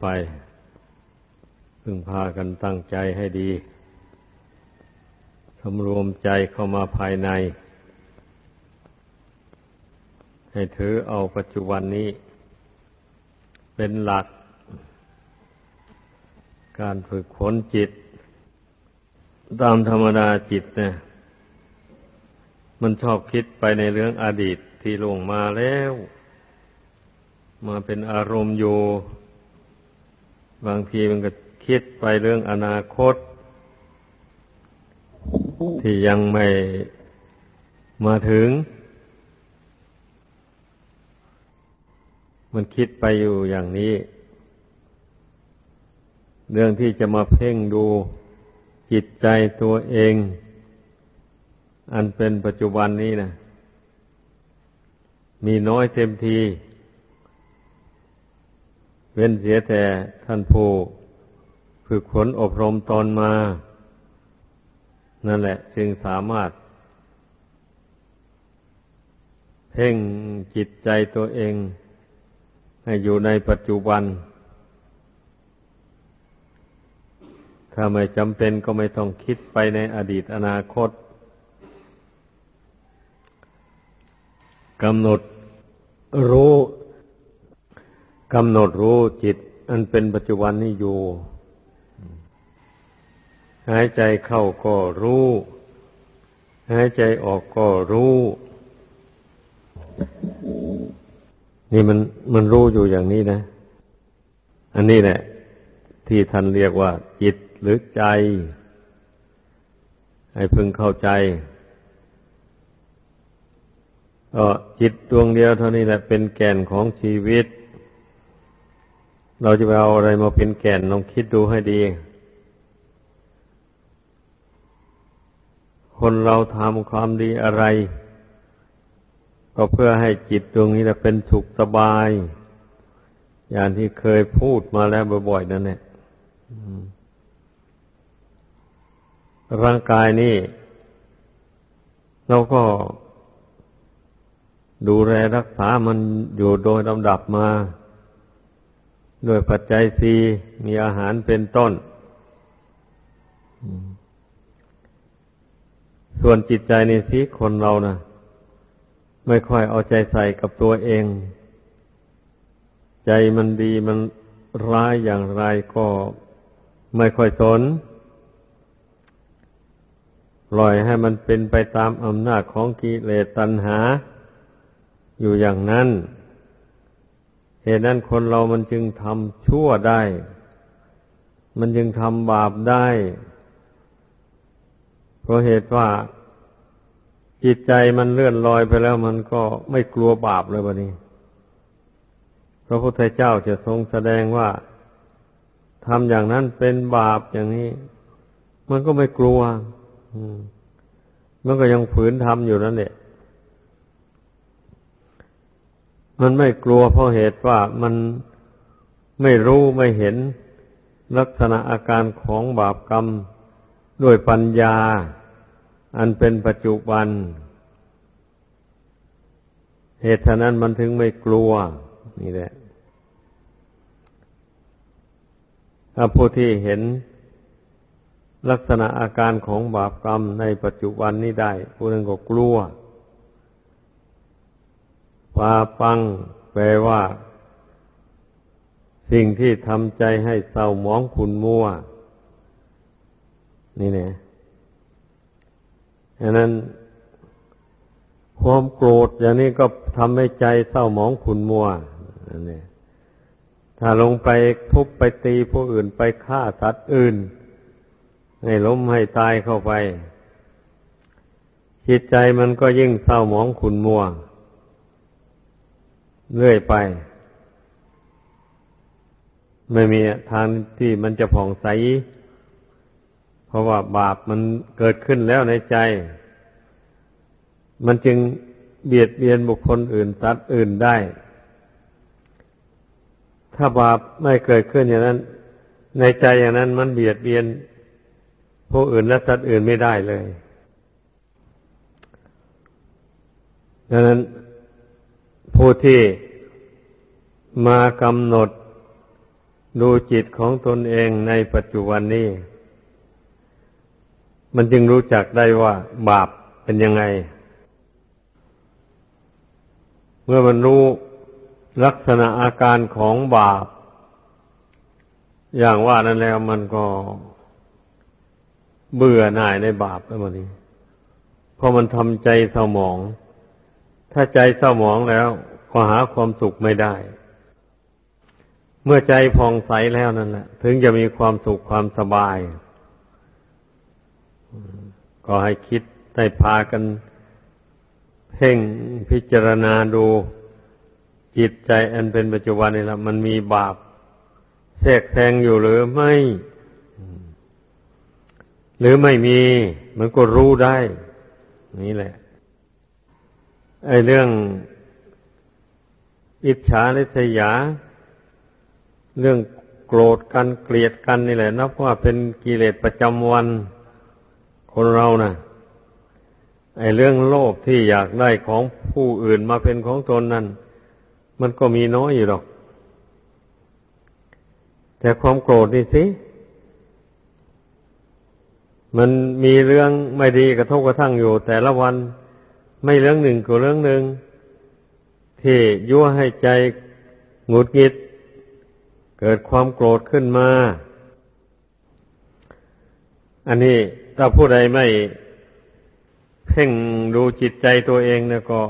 ไป พึงพากันตั้งใจให้ดีสำรวมใจเข้ามาภายใน ให้ถือเอาปัจจุบันนี้ เป็นหลัก การฝึกฝนจิต ตามธรรมดาจิตเนี่ยมันชอบคิดไปในเรื่องอดีตที่ล่วงมาแล้ว มาเป็นอารมณ์อยู่ บางทีมันก็คิดไปเรื่องอนาคต ที่ยังไม่มาถึง มันคิดไปอยู่อย่างนี้ เรื่องที่จะมาเพ่งดูจิตใจตัวเอง อันเป็นปัจจุบันนี้นะมีน้อยเต็มที เว้นเสียแต่ท่านผู้ฝึกฝนอบรมตนมา นั่นแหละ จึงสามารถ เพ่งจิตใจตัวเอง ให้อยู่ในปัจจุบัน ถ้าไม่จำเป็นก็ไม่ต้องคิดไปในอดีตอนาคตกำหนดรู้ กำหนดรู้จิต อันเป็นปัจจุบันนี้อยู่ หายใจเข้าก็รู้ หายใจออกก็รู้ นี่มันมันรู้อยู่อย่างนี้นะ อันนี้แหละ ที่ท่านเรียกว่า จิตหรือใจ ให้พึงเข้าใจก็จิตดวงเดียวเท่านี้แหละเป็นแก่นของชีวิต เราจะไปเอาอะไรมาเป็นแก่นลองคิดดูให้ดี คนเราทำความดีอะไร ก็เพื่อให้จิตดวงนี้แหละเป็นสุขสบาย อย่างที่เคยพูดมาแล้วบ่อยๆนั่นแหละร่างกายนี่เราก็ดูแลรักษามันอยู่โดยลำดับมา ด้วยปัจจัยสีมีอาหารเป็นต้น ส่วนจิตใจในสิคนเรานะไม่ค่อยเอาใจใส่กับตัวเอง ใจมันดีมันร้ายอย่างไรก็ไม่ค่อยสนปล่อยให้มันเป็นไปตามอำนาจของกิเลสตัณหา อยู่อย่างนั้น เหตุนั้นคนเรามันจึงทำชั่วได้ มันจึงทำบาปได้ เพราะเหตุว่าจิตใจมันเลื่อนลอยไปแล้วมันก็ไม่กลัวบาปเลยวันนี้พระพุทธเจ้าจะทรงแสดงว่าทำอย่างนั้นเป็นบาปอย่างนี้ มันก็ไม่กลัว มันก็ยังฝืนทำอยู่นั่นแหละ มันไม่กลัวเพราะเหตุว่ามันไม่รู้ไม่เห็นลักษณะอาการของบาปกรรมด้วยปัญญา อันเป็นปัจจุบัน เหตุฉะนั้นมันถึงไม่กลัว นี่แหละถ้าผู้ที่เห็นลักษณะอาการของบาปกรรมในปัจจุบันนี้ได้ผู้นั้นก็กลัว ปาปัง แปลว่า สิ่งที่ทำใจให้เศร้าหมองขุนมัว นี่เนี่ยฉะนั้น ความโกรธอย่างนี้ก็ทำให้ใจเศร้าหมองขุนมัวนี่ถ้าลงไปทุบไปตีผู้อื่นไปฆ่าสัตว์อื่น ให้ล้มให้ตายเข้าไป จิตใจมันก็ยิ่งเศร้าหมองขุนมัว เรื่อยไป ไม่มีทางที่มันจะผ่องใส เพราะว่าบาปมันเกิดขึ้นแล้วในใจ มันจึงเบียดเบียนบุคคลอื่นสัตว์อื่นได้ ถ้าบาปไม่เกิดขึ้นอย่างนั้น ในใจอย่างนั้นมันเบียดเบียนผู้อื่นและสัตว์อื่นไม่ได้เลยดังนั้น ผู้ที่มากำหนดดูจิตของตนเองในปัจจุบันนี้ มันจึงรู้จักได้ว่าบาปเป็นยังไง เมื่อมันรู้ลักษณะอาการของบาป อย่างว่านั้นแล้วมันก็เบื่อหน่ายในบาปแล้วมันนี้เพราะมันทำใจเศร้าหมอง ถ้าใจเศร้าหมองแล้วก็หาความสุขไม่ได้ เมื่อใจผ่องใสแล้วนั่นแหละ ถึงจะมีความสุขความสบาย ก็ให้คิดให้พากัน เพ่งพิจารณาดูจิตใจอันเป็นปัจจุบันนี่ละมันมีบาปแทรกแซงอยู่หรือไม่ หรือไม่มี มันก็รู้ได้ นี่แหละ ไอ้เรื่องอิจฉาริษยา เรื่องโกรธกันเกลียดกันนี่แหละนับว่าเป็นกิเลสประจำวันคนเรานะ่ะไอ้เรื่องโลภที่อยากได้ของผู้อื่นมาเป็นของตนนั้น มันก็มีน้อยอยู่หรอก แต่ความโกรธนี่สิ มันมีเรื่องไม่ดีกระทบกระทั่งอยู่แต่ละวัน ไม่เรื่องหนึ่งก็เรื่องหนึ่งที่ยั่วให้ใจหงุดหงิด เกิดความโกรธขึ้นมา อันนี้ถ้าผู้ใดไม่เพ่งดูจิตใจตัวเองเนี่ยก็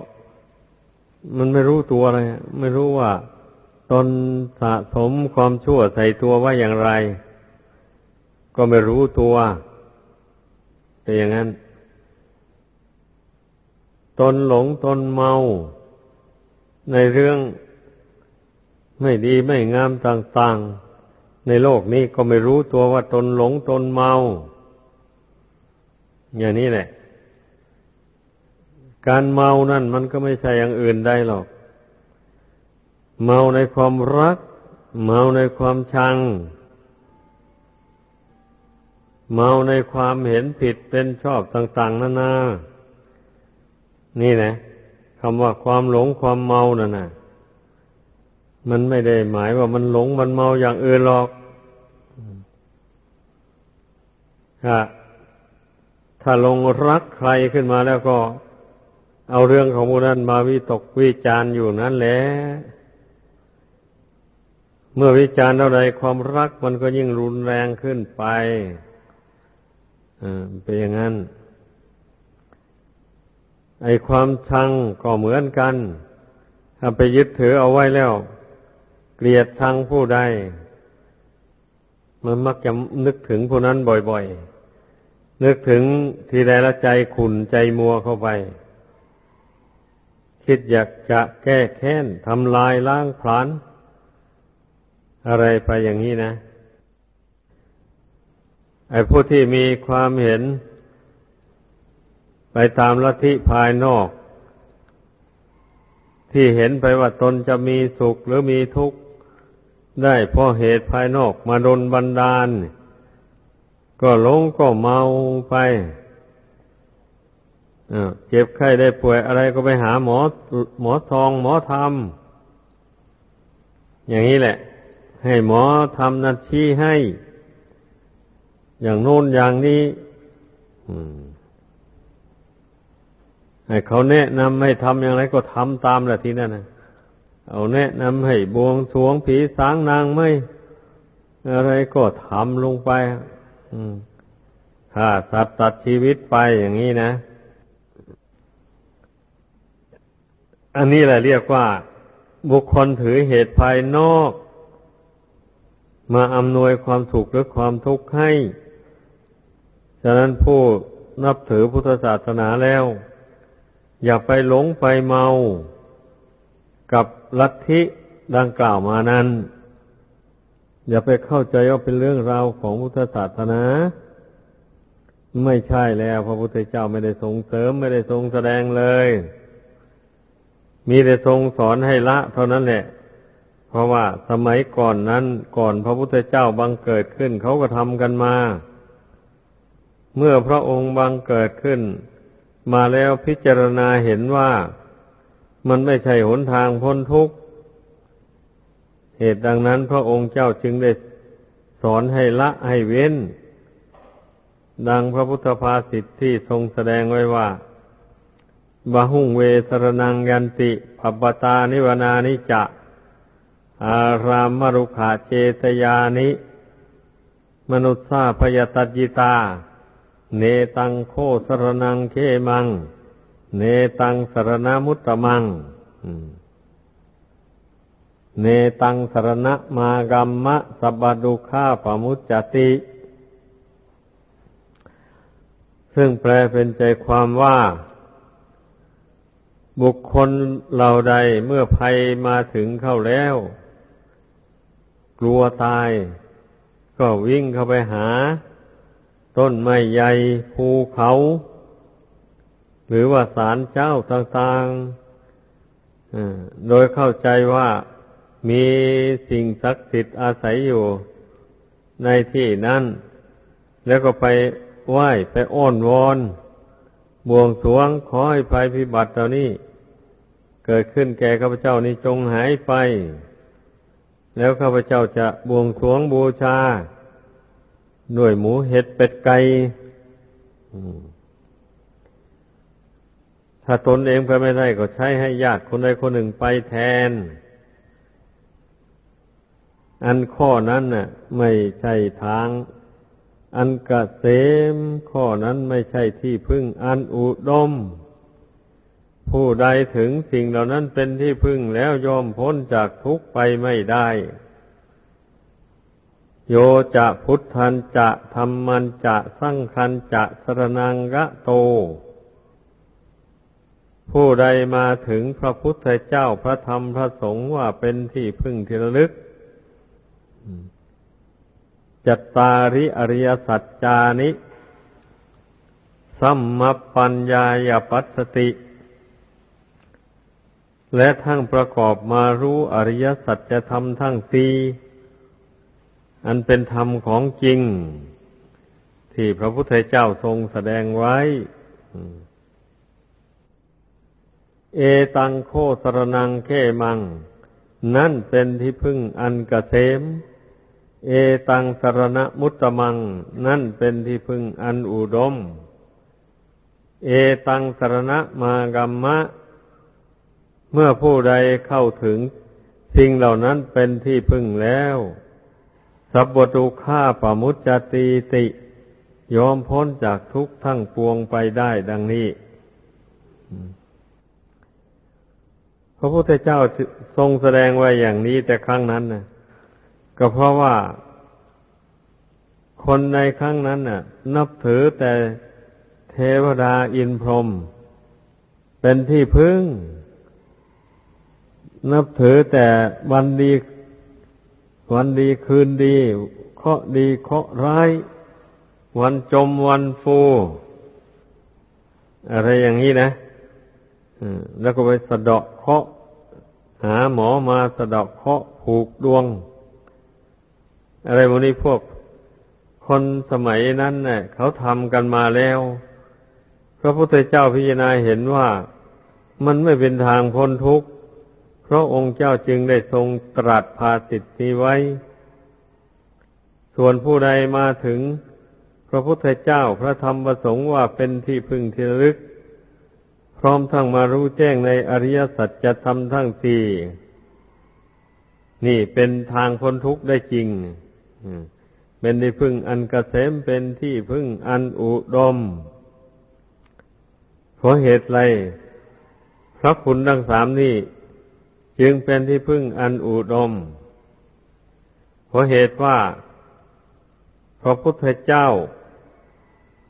มันไม่รู้ตัวอะไรไม่รู้ว่าตนสะสมความชั่วใส่ตัวว่าอย่างไร ก็ไม่รู้ตัว แต่อย่างนั้น ตนหลงตนเมา ในเรื่องไม่ดีไม่งามต่าง ๆ ในโลกนี้ก็ไม่รู้ตัวว่าตนหลงตนเมา อย่างนี้แหละ การเมานั่นมันก็ไม่ใช่อย่างอื่นได้หรอก เมาในความรัก เมาในความชัง เมาในความเห็นผิดเป็นชอบต่าง ๆนานานี่ นี่นะคำว่าความหลงความเมานั่นนะมันไม่ได้หมายว่ามันหลงมันเมาอย่างอื่นหรอกถ้าถ้าลงรักใครขึ้นมาแล้วก็ เอาเรื่องของมูนั้นมาวิตกวิจารอยู่นั่นแหละเมื่อวิจารณ์เท่าไรความรักมันก็ยิ่งรุนแรงขึ้นไปเป็นอย่างนั้น ไอความชังก็เหมือนกัน ถ้าไปยึดถือเอาไว้แล้ว เกลียดชังผู้ใด มันมักจะนึกถึงผู้นั้นบ่อยๆ นึกถึงทีใดละใจขุนใจมัวเข้าไป คิดอยากจะแก้แค้นทำลายล้างผลาญอะไรไปอย่างนี้นะ ไอ้ผู้ที่มีความเห็น ไปตามลัทธิภายนอก ที่เห็นไปว่าตนจะมีสุขหรือมีทุกข์ได้เพราะเหตุภายนอกมาดนบันดาล ก็หลงก็เมาไปเจ็บไข้ได้ป่วยอะไรก็ไปหาหมอหมอทองหมอธรรม อย่างนี้แหละ ให้หมอทำนาทีให้ อย่างโน้นอย่างนี้ให้ เขาแนะนำให้ทำอย่างไรก็ทำตามแหละทีนั้นนะเอาแนะนำให้บวงสวงผีสางนางไม่ อะไรก็ทำลงไปถ้าสัตว์ตัดชีวิตไปอย่างนี้นะ อันนี้แหละเรียกว่า บุคคลถือเหตุภายนอก มาอำนวยความสุขหรือความทุกข์ให้ ฉะนั้นผู้นับถือพุทธศาสนาแล้ว อย่าไปหลงไปเมา กับลัทธิดังกล่าวมานั้น อย่าไปเข้าใจว่าเป็นเรื่องราวของพุทธศาสนา ไม่ใช่แล้ว พระพุทธเจ้าไม่ได้ทรงเสริมไม่ได้ทรงแสดงเลย มีแต่ทรงสอนให้ละ เท่านั้นแหละ เพราะว่าสมัยก่อนนั้นก่อนพระพุทธเจ้าบังเกิดขึ้นเขาก็ทำกันมา เมื่อพระองค์บังเกิดขึ้น มาแล้วพิจารณาเห็นว่ามันไม่ใช่หนทางพ้นทุกข์ เหตุดังนั้นพระองค์เจ้าจึงได้สอนให้ละให้เว้น ดังพระพุทธภาษิตที่ทรงแสดงไว้ว่าบาหุงเวสรนังยันติภัปตานิวนานิจะ อารามมรุขาเจตยานิ มนุษสาพยตัจิตา เนตังโคสรนังเคมัง เนตังสรณมุตตมังเนตังสรณมากัมมะสบดุขาปมุจจติ ซึ่งแปลเป็นใจความว่า บุคคลเหล่าใดเมื่อภัยมาถึงเข้าแล้ว กลัวตาย ก็วิ่งเข้าไปหา ต้นไม้ใหญ่ภูเขา หรือว่าศาลเจ้าต่างๆโดยเข้าใจว่ามีสิ่งศักดิ์สิทธิ์อาศัยอยู่ในที่นั้น แล้วก็ไปไหว้ไปอ้อนวอนบวงสวงขอให้ภัยพิบัติเหล่านี้ เกิดขึ้นแก่ข้าพเจ้านี้จงหายไป แล้วข้าพเจ้าจะบวงสวงบูชา ด้วยหมูเห็ดเป็ดไก่ถ้าตนเองไปไม่ได้ก็ใช้ให้ญาติคนใดคนหนึ่งไปแทน อันข้อนั้นน่ะ ไม่ใช่ทาง อันกเกษมข้อนั้นไม่ใช่ที่พึ่ง อันอุดม ผู้ใดถึงสิ่งเหล่านั้นเป็นที่พึ่งแล้วยอมพ้นจากทุกข์ไปไม่ได้ โยจะพุทธันจะธรรมันจะสังคันจะสรนังกะโต ผู้ใดมาถึงพระพุทธเจ้าพระธรรมพระสงฆ์ว่าเป็นที่พึ่งที่ระลึกจัตตาริอริยสัจจานิสัมมปัญญายปัสสติ และทั้งประกอบมารู้อริยสัจธรรมทั้งสี่ อันเป็นธรรมของจริง ที่พระพุทธเจ้าทรงแสดงไว้ เอตังโคสรนังเขมัง นั่นเป็นที่พึ่งอันกเกษม เอตังสรณมุตตมัง นั่นเป็นที่พึ่งอันอุดม เอตังสรณมากัมมะ เมื่อผู้ใดเข้าถึง สิ่งเหล่านั้นเป็นที่พึ่งแล้ว สัพตุฆ่าปมุจจตีติยอมพ้นจากทุกข์ทั้งปวงไปได้ดังนี้ พระพุทธเจ้าทรงแสดงไว้อย่างนี้แต่ครั้งนั้นนะก็เพราะว่า คนในครั้งนั้นน่ะ นับถือแต่เทวดาอินพรหมเป็นที่พึ่ง นับถือแต่วันดี วันดีคืนดี เคาะดีเคาะร้าย วันจมวันฟู อะไรอย่างนี้นะแล้วก็ไปสะเดาะเคาะ หาหมอมาสะเดาะเคาะผูกดวง อะไรพวกนี้พวก คนสมัยนั้นเนะ่ยเขาทำกันมาแล้วพระพุทธเจ้าพิจารณาเห็นว่ามันไม่เป็นทางพ้นทุกข์ พราะองค์เจ้าจึงได้ทรงตรัสภาสิทธิไว้ ส่วนผู้ใดมาถึงพระพุทธเจ้าพระธรรมประสงค์ว่าเป็นที่พึ่งที่ลึก พร้อมทั้งมารู้แจ้งในอริยสัจจะทำทั้งสี่นี่เป็นทางพ้นทุกข์ได้จริงเป็นที่พึ่งอันกเกษมเป็นที่พึ่งอันอุดมเพราะเหตุไรพระคุณทั้งสามนี่ จึงเป็นที่พึ่งอันอุดม เพราะเหตุว่า พระพุทธเจ้า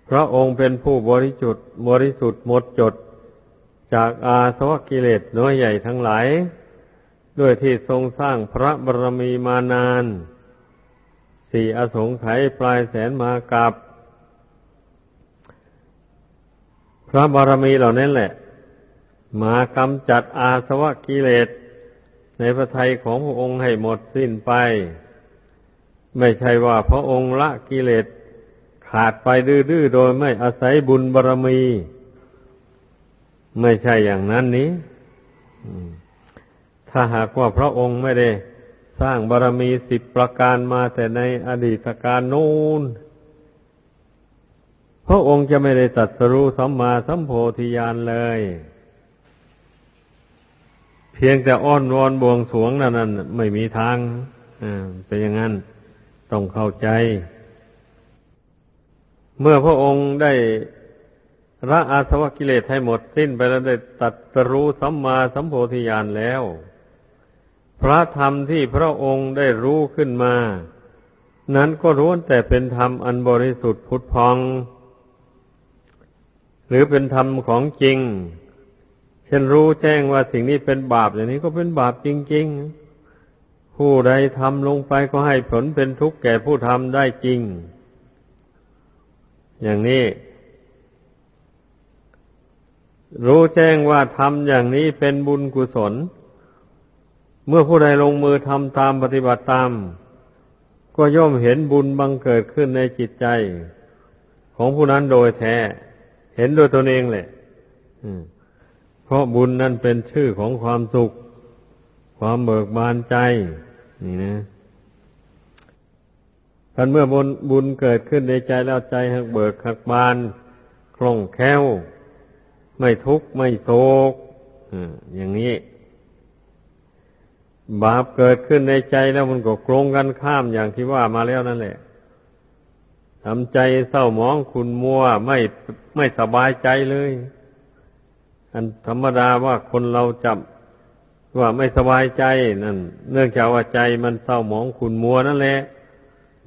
พระองค์เป็นผู้บริจุดบริสุทธิ์หมดจด จากอาสวะกิเลสน้อยใหญ่ทั้งหลาย ด้วยที่ทรงสร้างพระบรมีมานาน สี่อสงไขยปลายแสนมากับพระบารมีเหล่านั้นแหละ มากำจัดอาสวะกิเลส ในพระทัยของพระองค์ให้หมดสิ้นไป ไม่ใช่ว่าพระองค์ละกิเลสขาดไปดื้อๆโดยไม่อาศัยบุญบารมี ไม่ใช่อย่างนั้นนี้ถ้าหากว่าพระองค์ไม่ได้สร้างบารมีสิบประการมาแต่ในอดีตการนู้นพระองค์จะไม่ได้ตัดสรู้สัมมาสัมโพธิญาณเลย พียงแต่อ้อนวอนบวงสวงนั้นนั้นไม่มีทางเป็นอย่างนั้นต้องเข้าใจ เมื่อพระองค์ได้ละอาสวะกิเลสให้หมดสิ้นไปแล้วได้ตัดรู้สัมมาสัมโพธิญาณแล้ว พระธรรมที่พระองค์ได้รู้ขึ้นมา นั้นก็ร้วนแต่เป็นธรรมอันบริสุทธิ์พุทธพอง หรือเป็นธรรมของจริง ช่นรู้แจ้งว่าสิ่งนี้เป็นบาปอย่างนี้ก็เป็นบาปจริง ๆ ผู้ใดทำลงไปก็ให้ผลเป็นทุกข์แก่ผู้ทำได้จริง อย่างนี้ รู้แจ้งว่าทำอย่างนี้เป็นบุญกุศล เมื่อผู้ใดลงมือทำตามปฏิบัติตาม ก็ย่อมเห็นบุญบังเกิดขึ้นในจิตใจ ของผู้นั้นโดยแท้ เห็นโดยตนเองแหละ เพราะบุญนั้นเป็นชื่อของความสุข ความเบิกบานใจ นี่นะกันเมื่อบุญบุญเกิดขึ้นในใจแล้วใจหักเบิกหักบาน คล่องแคล่ว ไม่ทุกข์ไม่โศกอย่างนี้ บาปเกิดขึ้นในใจแล้วมันก็โกรงกันข้ามอย่างที่ว่ามาแล้วนั่นแหละทำใจเศร้าหมองคุณมัวไม่ไม่สบายใจเลย อันธรรมดาว่าคนเราจับว่าไม่สบายใจนั่น เนื่องจากว่าใจมันเศร้าหมองคุณมัวนั่นแหละ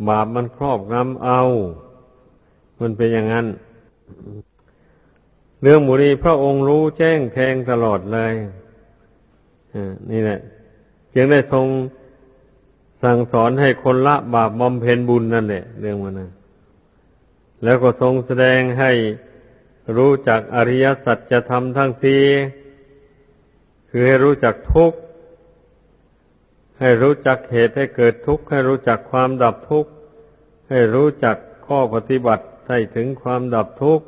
บาปมันครอบงำเอา มันเป็นอย่างนั้น เรื่องบุรีพระองค์รู้แจ้งแทงตลอดเลยนี่แหละจึงได้ทรงสั่งสอนให้คนละบาปบำเพ็ญบุญนั่นแหละเรื่องมันนะแล้วก็ทรงแสดงให้ รู้จักอริยสัจจะทำทั้งสี่คือให้รู้จักทุกข์ ให้รู้จักเหตุให้เกิดทุกข์ให้รู้จักความดับทุกข์ ให้รู้จักข้อปฏิบัติให้ถึงความดับทุกข์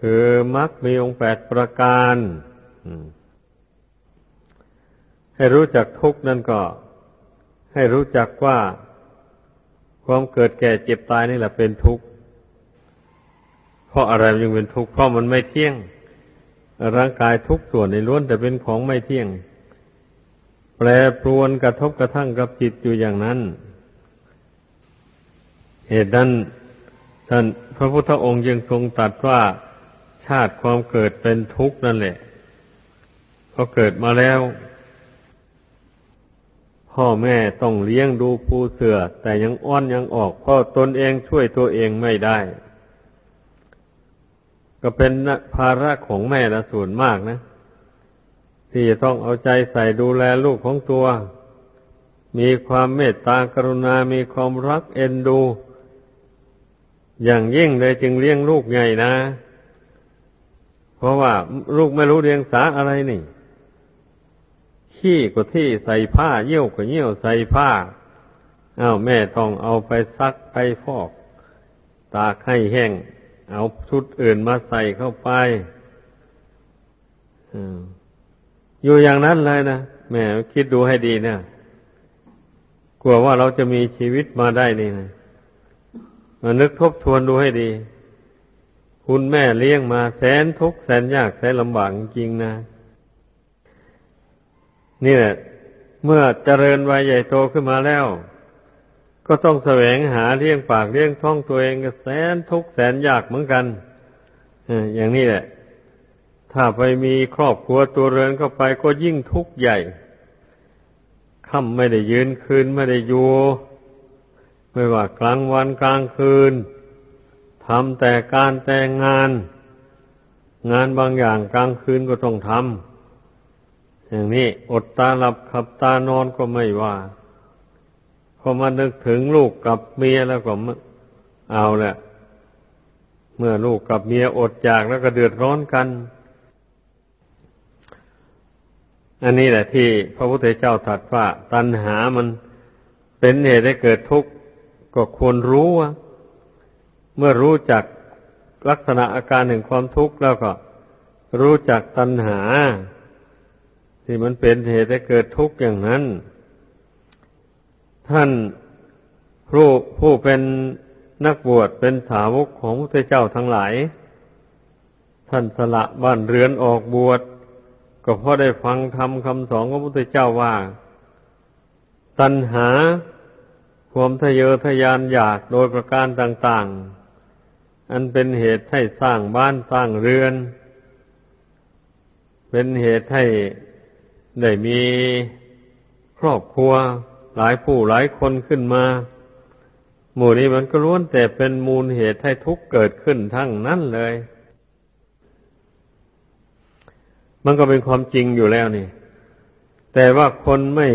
คือมรรคมีองค์แปดประการให้รู้จักทุกข์นั่นก็ ให้รู้จักว่า ความเกิดแก่เจ็บตายนี่แหละเป็นทุกข์ เพราะอะไรยังเป็นทุกข์เพราะมันไม่เที่ยง ร่างกายทุกส่วนในล้วนแต่เป็นของไม่เที่ยง แปรปรวนกระทบกระทั่งกับจิตอยู่อย่างนั้น เหตุนั้นท่านพระพุทธองค์ยังทรงตรัสว่าชาติความเกิดเป็นทุกข์นั่นแหละพอเกิดมาแล้ว พ่อแม่ต้องเลี้ยงดูผู้เสือ แต่ยังอ้อนยังออกพราะตนเองช่วยตัวเองไม่ได้ ก็เป็นภาระของแม่ละส่วนมากนะ ที่จะต้องเอาใจใส่ดูแลลูกของตัว มีความเมตตากรุณา มีความรักเอ็นดู อย่างยิ่งเลยจึงเลี้ยงลูกใหญ่นะ เพราะว่าลูกไม่รู้เรียงสาอะไรนี่ ขี้ก็ที่ใส่ผ้าเยี่ยวก็เยี่ยวใส่ผ้าอา้าวแม่ต้องเอาไปซักไปฟอก ตากให้แห้ง เอาชุดอื่นมาใส่เข้าไปอยู่อย่างนั้นเลยนะแม่คิดดูให้ดีเนะกลัวว่าเราจะมีชีวิตมาได้นี่นะมานึกทบทวนดูให้ดี คุณแม่เลี้ยงมาแสนทุกข์แสนยากแสนลำบากจริงนะ นี่แหละเมื่อเจริญวัยใหญ่โตขึ้นมาแล้ว ก็ต้องแสวงหาเลี้ยงปากเลี้ยงท้องตัวเองก็แสนทุกข์แสนยากเหมือนกันอย่างนี้แหละ ถ้าไปมีครอบครัวตัวเรือนเข้าไปก็ยิ่งทุกข์ใหญ่ค่ำไม่ได้ยืนคืนไม่ได้อยู่ไม่ว่ากลางวันกลางคืนทำแต่การแต่งงาน งานบางอย่างกลางคืนก็ต้องทำอย่างนี้อดตาหลับขับตานอนก็ไม่ว่า พอมานึกถึงลูกกับเมียแล้วก็เอาแหละเมื่อลูกกับเมียอดอยากแล้วก็เดือดร้อนกัน อันนี้แหละที่พระพุทธเจ้าตรัสว่า ตัณหามันเป็นเหตุให้เกิดทุกข์ก็ควรรู้ว่าเมื่อรู้จักลักษณะอาการแห่งความทุกข์แล้วก็ รู้จักตัณหา ที่มันเป็นเหตุให้เกิดทุกข์อย่างนั้น ท่านผู้ผู้เป็นนักบวชเป็นสาวกของพระเจ้าทั้งหลาย ท่านสละบ้านเรือนออกบวชก็เพราะได้ฟังธรรมคำสอนของพระพุทธเจ้าว่า ตัณหาความทะเยอทะยานอยากโดยประการต่างๆ อันเป็นเหตุให้สร้างบ้านสร้างเรือน เป็นเหตุให้ได้มีครอบครัว หลายผู้หลายคนขึ้นมา หมู่นี้มันก็ล้วนแต่เป็นมูลเหตุให้ทุกข์เกิดขึ้นทั้งนั้นเลย มันก็เป็นความจริงอยู่แล้วนี่ แต่ว่าคนไม่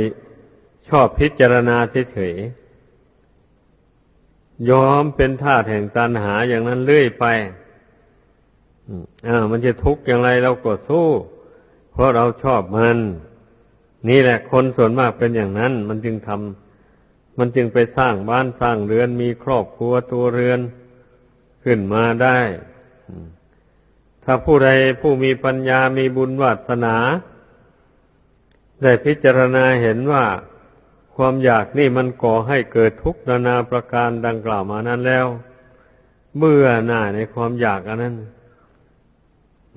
ชอบพิจารณาเฉยๆยอมเป็นท่าแห่งตันหาอย่างนั้นเรื่อยไปอ่ามันจะทุกข์อย่างไรเราก็สู้ เพราะเราชอบมัน นี่แหละคนส่วนมากเป็นอย่างนั้น มันจึงทำมันจึงไปสร้างบ้านสร้างเรือนมีครอบครัวตัวเรือนขึ้นมาได้ ถ้าผู้ใดผู้มีปัญญามีบุญวาสนา ได้พิจารณาเห็นว่าความอยากนี่มันก่อให้เกิดทุกข์นานาประการดังกล่าวมานั้นแล้ว เบื่อหน่ายในความอยากอันนั้น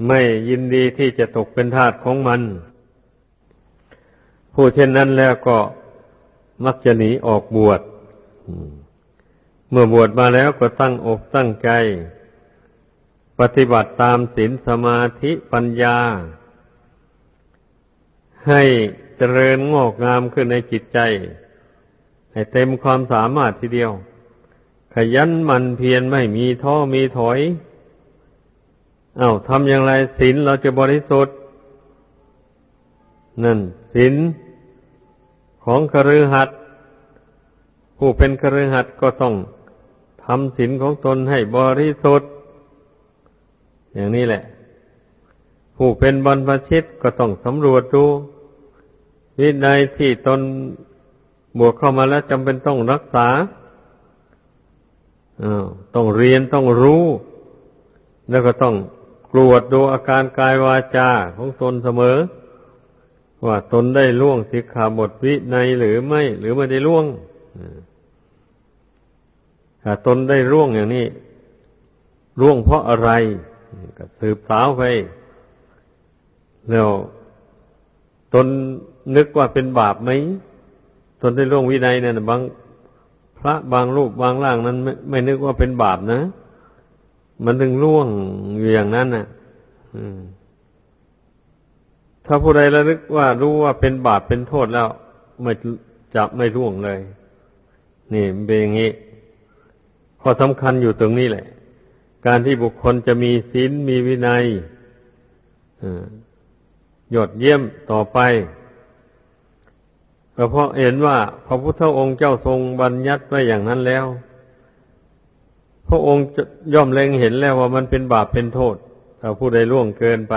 ไม่ยินดีที่จะตกเป็นทาสของมัน ผู้เช่นนั้นแล้วก็มักจะหนีออกบวชเมื่อบวชมาแล้วก็ตั้งอกตั้งใจ ปฏิบัติตามศีลสมาธิปัญญา ให้เจริญงอกงามขึ้นในจิตใจ ให้เต็มความสามารถทีเดียว ขยันมันเพียรไม่มีท้อมีถอย เอา้าทำอย่างไรศีลเราจะบริสุทธิ์ นั่นศีลของคฤหัสถ์ผู้เป็นคฤหัสถ์ก็ต้องทำศีลของตนให้บริสุทธิ์อย่างนี้แหละ ผู้เป็นบรรพชิตก็ต้องสำรวจดูวินัยที่ตนบวกเข้ามาแล้วจำเป็นต้องรักษาต้องเรียนต้องรู้ แล้วก็ต้องกรวดดูอาการกายวาจาของตนเสมอ ว่าตนได้ล่วงสิกขาบทวิในหรือไม่ หรือไม่ได้ล่วงถ้าตนได้ล่วงอย่างนี้ล่วงเพราะอะไร ก็สืบสาวไป แล้วตนนึกว่าเป็นบาปไหมตนได้ล่วงวินัยเนี่ยบางพระบางรูปบางร่างนั้นไม่ไม่นึกว่าเป็นบาปนะ มันถึงล่วงอยู่อย่างนั้นนะ่ะอืม ถ้าผู้ใดระลึกว่ารู้ว่าเป็นบาปเป็นโทษแล้วไม่จะไม่ร่วงเลย นี่เป็นอย่างนี้ข้อสำคัญอยู่ตรงนี้แหละ การที่บุคคลจะมีศีลมีวินัยหยดเยี่ยมต่อไปก็เพราะเห็นว่าพระพุทธองค์เจ้าทรงบัญญัติไว้อย่างนั้นแล้ว พระองค์ย่อมเล็งเห็นแล้วว่ามันเป็นบาปเป็นโทษถ้าผู้ใดล่วงเกินไป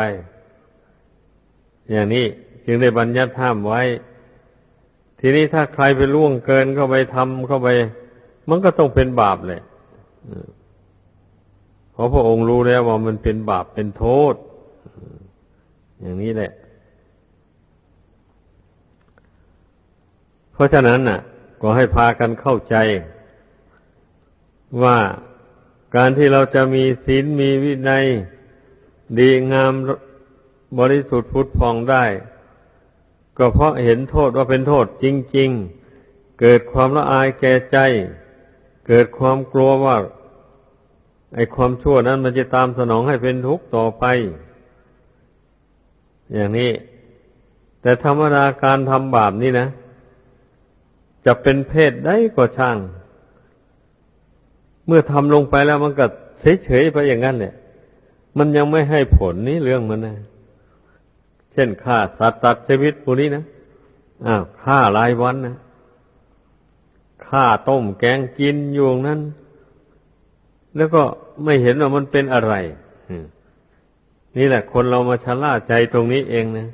อย่างนี้จึงได้บัญญัติห้ามไว้ ทีนี้ถ้าใครไปล่วงเกินเข้าไปทำเข้าไป มันก็ต้องเป็นบาปเลยเพราะพระองค์รู้แล้วว่ามันเป็นบาปเป็นโทษ อย่างนี้แหละ เพราะฉะนั้นน่ะ ก็ให้พากันเข้าใจ ว่าการที่เราจะมีศีลมีวินัย ดีงาม บริสุทธิ์พุทธพองได้ ก็เพราะเห็นโทษว่าเป็นโทษจริง ๆ เกิดความละอายแก่ใจ เกิดความกลัวว่า ไอ้ความชั่วนั้นมันจะตามสนองให้เป็นทุกข์ต่อไป อย่างนี้ แต่ธรรมดาการทำบาปนี่นะ จะเป็นเพศได้ก็ช่าง เมื่อทำลงไปแล้วมันก็เฉยๆไปอย่างนั้นแหละมันยังไม่ให้ผลนี่เรื่องมันนะ เช่นฆ่าสัตว์ตัดชีวิตพวกนี้นะอ้าวฆ่ารายวันนะฆ่าต้มแกงกินอยู่นั้น แล้วก็ไม่เห็นว่ามันเป็นอะไรนี่แหละ คนเรามาชะล่าใจตรงนี้เองนะ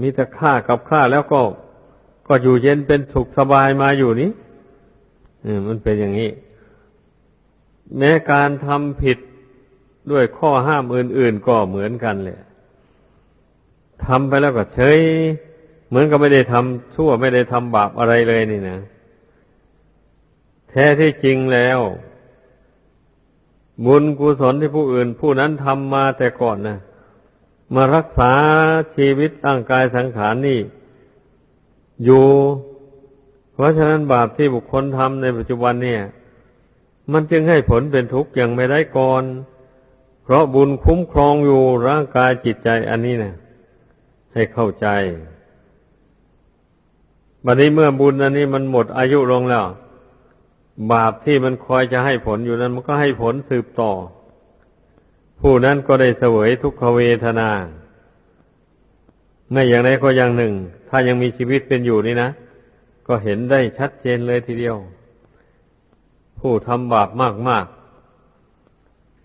มีแต่ฆ่ากับฆ่าแล้วก็ก็อยู่เย็นเป็นสุขสบายมาอยู่นี้มันเป็นอย่างนี้ แม้การทำผิด ด้วยข้อห้ามอื่น ๆ ก็เหมือนกันเลยทำไปแล้วก็เฉย เหมือนกับไม่ได้ทำชั่วไม่ได้ทำบาปอะไรเลยนี่นะ แท้ที่จริงแล้ว บุญกุศลที่ผู้อื่น ผู้นั้นทำมาแต่ก่อนนะมารักษาชีวิตร่างกายสังขารนี่ อยู่ เพราะฉะนั้นบาปที่บุคคลทำในปัจจุบันเนี่ย มันจึงให้ผลเป็นทุกข์อย่างไม่ได้ก่อน เพราะบุญคุ้มครองอยู่ร่างกายจิตใจอันนี้นะให้เข้าใจบัดนี้เมื่อบุญอันนี้มันหมดอายุลงแล้ว บาปที่มันคอยจะให้ผลอยู่นั้น มันก็ให้ผลสืบต่อ ผู้นั้นก็ได้เสวยทุกขเวทนาไม่อย่างไรก็อย่างหนึ่ง ถ้ายังมีชีวิตเป็นอยู่นี่นะ ก็เห็นได้ชัดเจนเลยทีเดียว ผู้ทำบาปมากๆ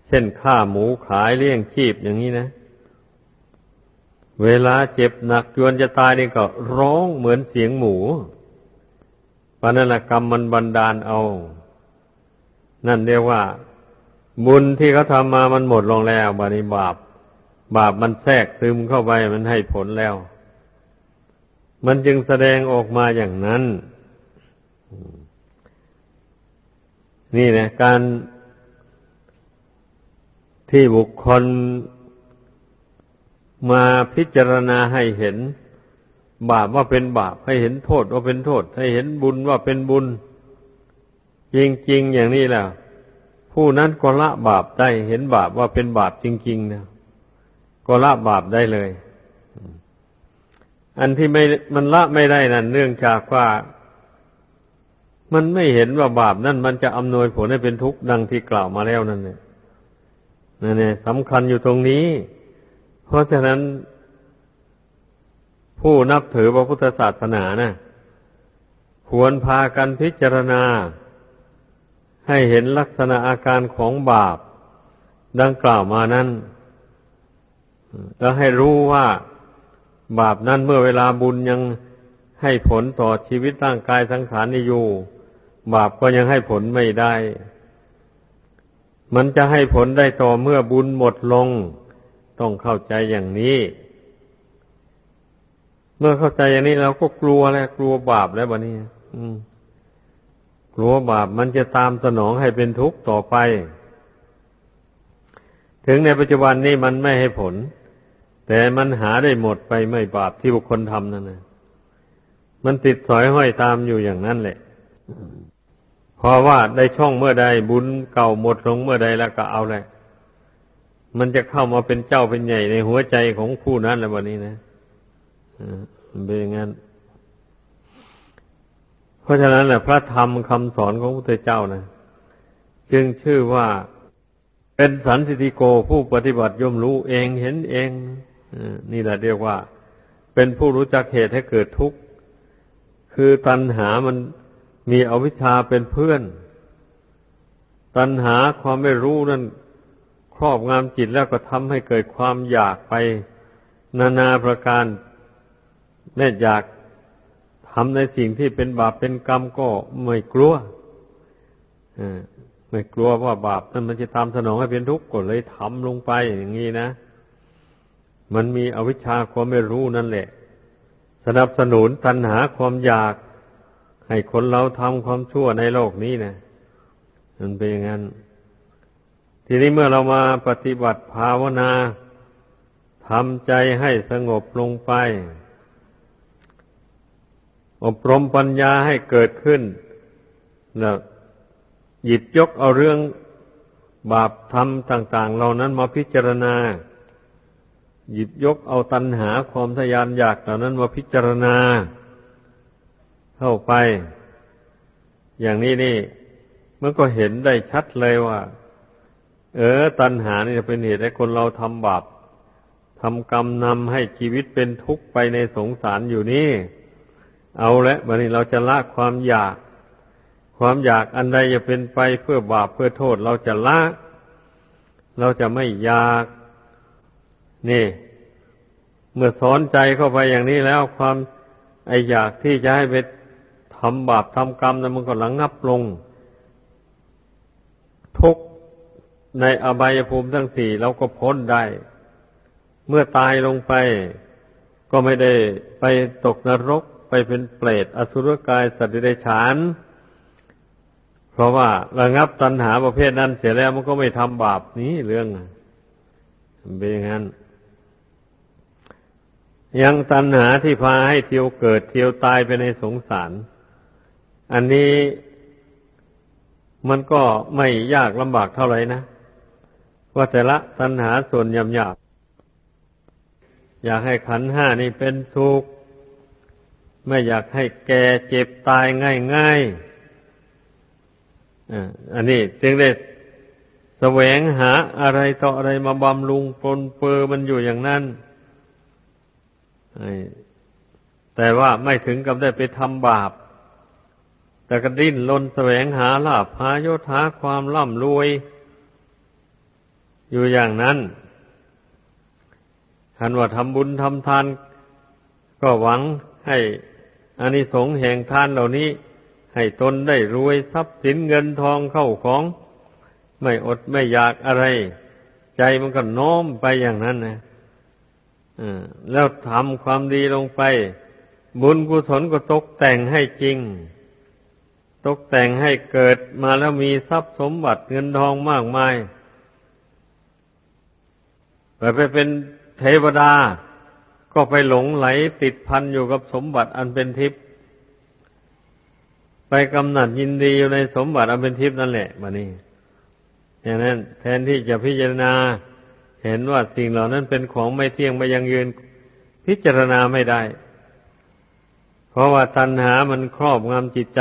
เช่นฆ่าหมูขายเลี้ยงชีพอย่างนี้นะ เวลาเจ็บหนักจวนจะตายนี่ก็ร้องเหมือนเสียงหมูปานันกรรมมันบันดาลเอา นั่นเรียกว่า บุญที่เขาทำมามันหมดลงแล้วบานิบาป บาปมันแทรกซึมเข้าไปมันให้ผลแล้ว มันจึงแสดงออกมาอย่างนั้น นี่นะการ ที่บุคคลมาพิจารณาให้เห็น บาปว่าเป็นบาป ให้เห็นโทษว่าเป็นโทษ ให้เห็นบุญว่าเป็นบุญ จริงๆอย่างนี้แหละผู้นั้นก็ละบาปได้เห็นบาปว่าเป็นบาปจริงๆนะก็ละบาปได้เลย อันที่ไม่มันละไม่ได้นั่นเนื่องจากว่า มันไม่เห็นว่าบาปนั่นมันจะอำนวยผลให้เป็นทุกข์ดังที่กล่าวมาแล้วนั่นเนี่ย นั่นเนี่ยสำคัญอยู่ตรงนี้ เพราะฉะนั้นผู้นับถือพระพุทธศาสนานะควรพากันพิจารณา ให้เห็นลักษณะอาการของบาป ดังกล่าวมานั้นแล้วให้รู้ว่าบาปนั้นเมื่อเวลาบุญยังให้ผลต่อชีวิตร่างกายสังขารนี่อยู่ บาปก็ยังให้ผลไม่ได้ มันจะให้ผลได้ต่อเมื่อบุญหมดลง ต้องเข้าใจอย่างนี้ เมื่อเข้าใจอย่างนี้เราก็กลัวแล้วกลัวบาปแล้วบัดนี้กลัวบาปมันจะตามสนองให้เป็นทุกข์ต่อไป ถึงในปัจจุบันนี้มันไม่ให้ผล แต่มันหาได้หมดไปไม่บาปที่บุคคลทำนั่นนะมันติดสอยห้อยตามอยู่อย่างนั้นแหละ เพราะว่าได้ช่องเมื่อใดบุญเก่าหมดลงเมื่อใดแล้วก็เอาเลยมันจะเข้ามาเป็นเจ้าเป็นใหญ่ในหัวใจของผู้นั้นแล้ววันนี้นะมันเป็นอย่างนั้น เพราะฉะนั้นแหละพระธรรมคำสอนของพระพุทธเจ้านะจึงชื่อว่าเป็นสันติโกผู้ปฏิบัติย่อมรู้เองเห็นเองนี่แหละเรียกว่า เป็นผู้รู้จักเหตุให้เกิดทุกข์ คือตัณหามัน มีอวิชชาเป็นเพื่อน ตัณหาความไม่รู้นั่นครอบงำจิตแล้วก็ทำให้เกิดความอยากไป นานาประการแม่อยากทำในสิ่งที่เป็นบาปเป็นกรรมก็ไม่กลัวไม่กลัวว่าบาปนั้นมันจะตามสนองให้เป็นทุกข์ก็เลยทำลงไปอย่างนี้นะ มันมีอวิชชาความไม่รู้นั่นแหละ สนับสนุนตัณหาความอยาก ให้คนเราทำความชั่วในโลกนี้นะมันเป็นอย่างนั้น ทีนี้เมื่อเรามาปฏิบัติภาวนาทำใจให้สงบลงไป อบรมปัญญาให้เกิดขึ้นแล้วหยิบยกเอาเรื่องบาปธรรมต่าง ๆ เหล่านั้นมาพิจารณา หยิบยกเอาตัณหาความทยานอยากเหล่านั้นมาพิจารณา เข้าไป อย่างนี้นี่มันก็เห็นได้ชัดเลยว่า เออ ตัณหานี่จะเป็นเหตุให้คนเราทำบาปทำกรรมนำให้ชีวิตเป็นทุกข์ไปในสงสารอยู่นี่ เอาละวันนี้เราจะละความอยาก ความอยากอันใดจะเป็นไปเพื่อบาปเพื่อโทษเราจะละ เราจะไม่อยาก นี่ เมื่อสอนใจเข้าไปอย่างนี้แล้วความไออยากที่จะให้ไป ทำบาปทำกรรมนั้นมันก็หลังงับลง ทุกในอบายภูมิทั้งสี่เราก็พ้นได้ เมื่อตายลงไป ก็ไม่ได้ไปตกนรกไปเป็นเปรตอสุรกายสัตว์เดรัจฉาน เพราะว่าระงับตัณหาประเภทนั้นเสียแล้วมันก็ไม่ทำบาปนี้เรื่องเป็นอย่างนั้น ยังตัณหาที่พาให้เที่ยวเกิดเที่ยวตายไปในสงสาร อันนี้มันก็ไม่ยากลำบากเท่าไหร่นะว่าแต่ละตัณหาส่วนยำหยาบอยากให้ขันห้านี่เป็นสุขไม่อยากให้แก่เจ็บตายง่ายๆอันนี้จึงได้แสวงหาอะไรต่ออะไรมาบำรุงปนเปื้อมันอยู่อย่างนั้นแต่ว่าไม่ถึงกับได้ไปทำบาป แต่ก็ดิ้นรนแสวงหาลาภหายศหาความร่ำรวย อยู่อย่างนั้นทันว่าทำบุญทำทาน ก็หวังให้อานิสงส์แห่งทานเหล่านี้ ให้ตนได้รวยทรัพย์สินเงินทองเข้าของ ไม่อดไม่อยากอะไร ใจมันก็โน้มไปอย่างนั้นนะแล้วทำความดีลงไป บุญกุศลก็ตกแต่งให้จริง ตกแต่งให้เกิดมาแล้วมีทรัพย์สมบัติเงินทองมากมายไปไปเป็นเทวดา ก็ไปหลงไหลติดพันอยู่กับสมบัติอันเป็นทิพย์ไปกำหนัดยินดีอยู่ในสมบัติอันเป็นทิพย์นั่นแหละมานี่อย่างนั้น แทนที่จะพิจารณา เห็นว่าสิ่งเหล่านั้นเป็นของไม่เที่ยงไม่ยังยืน พิจารณาไม่ได้ เพราะว่าตัณหามันครอบงำจิตใจ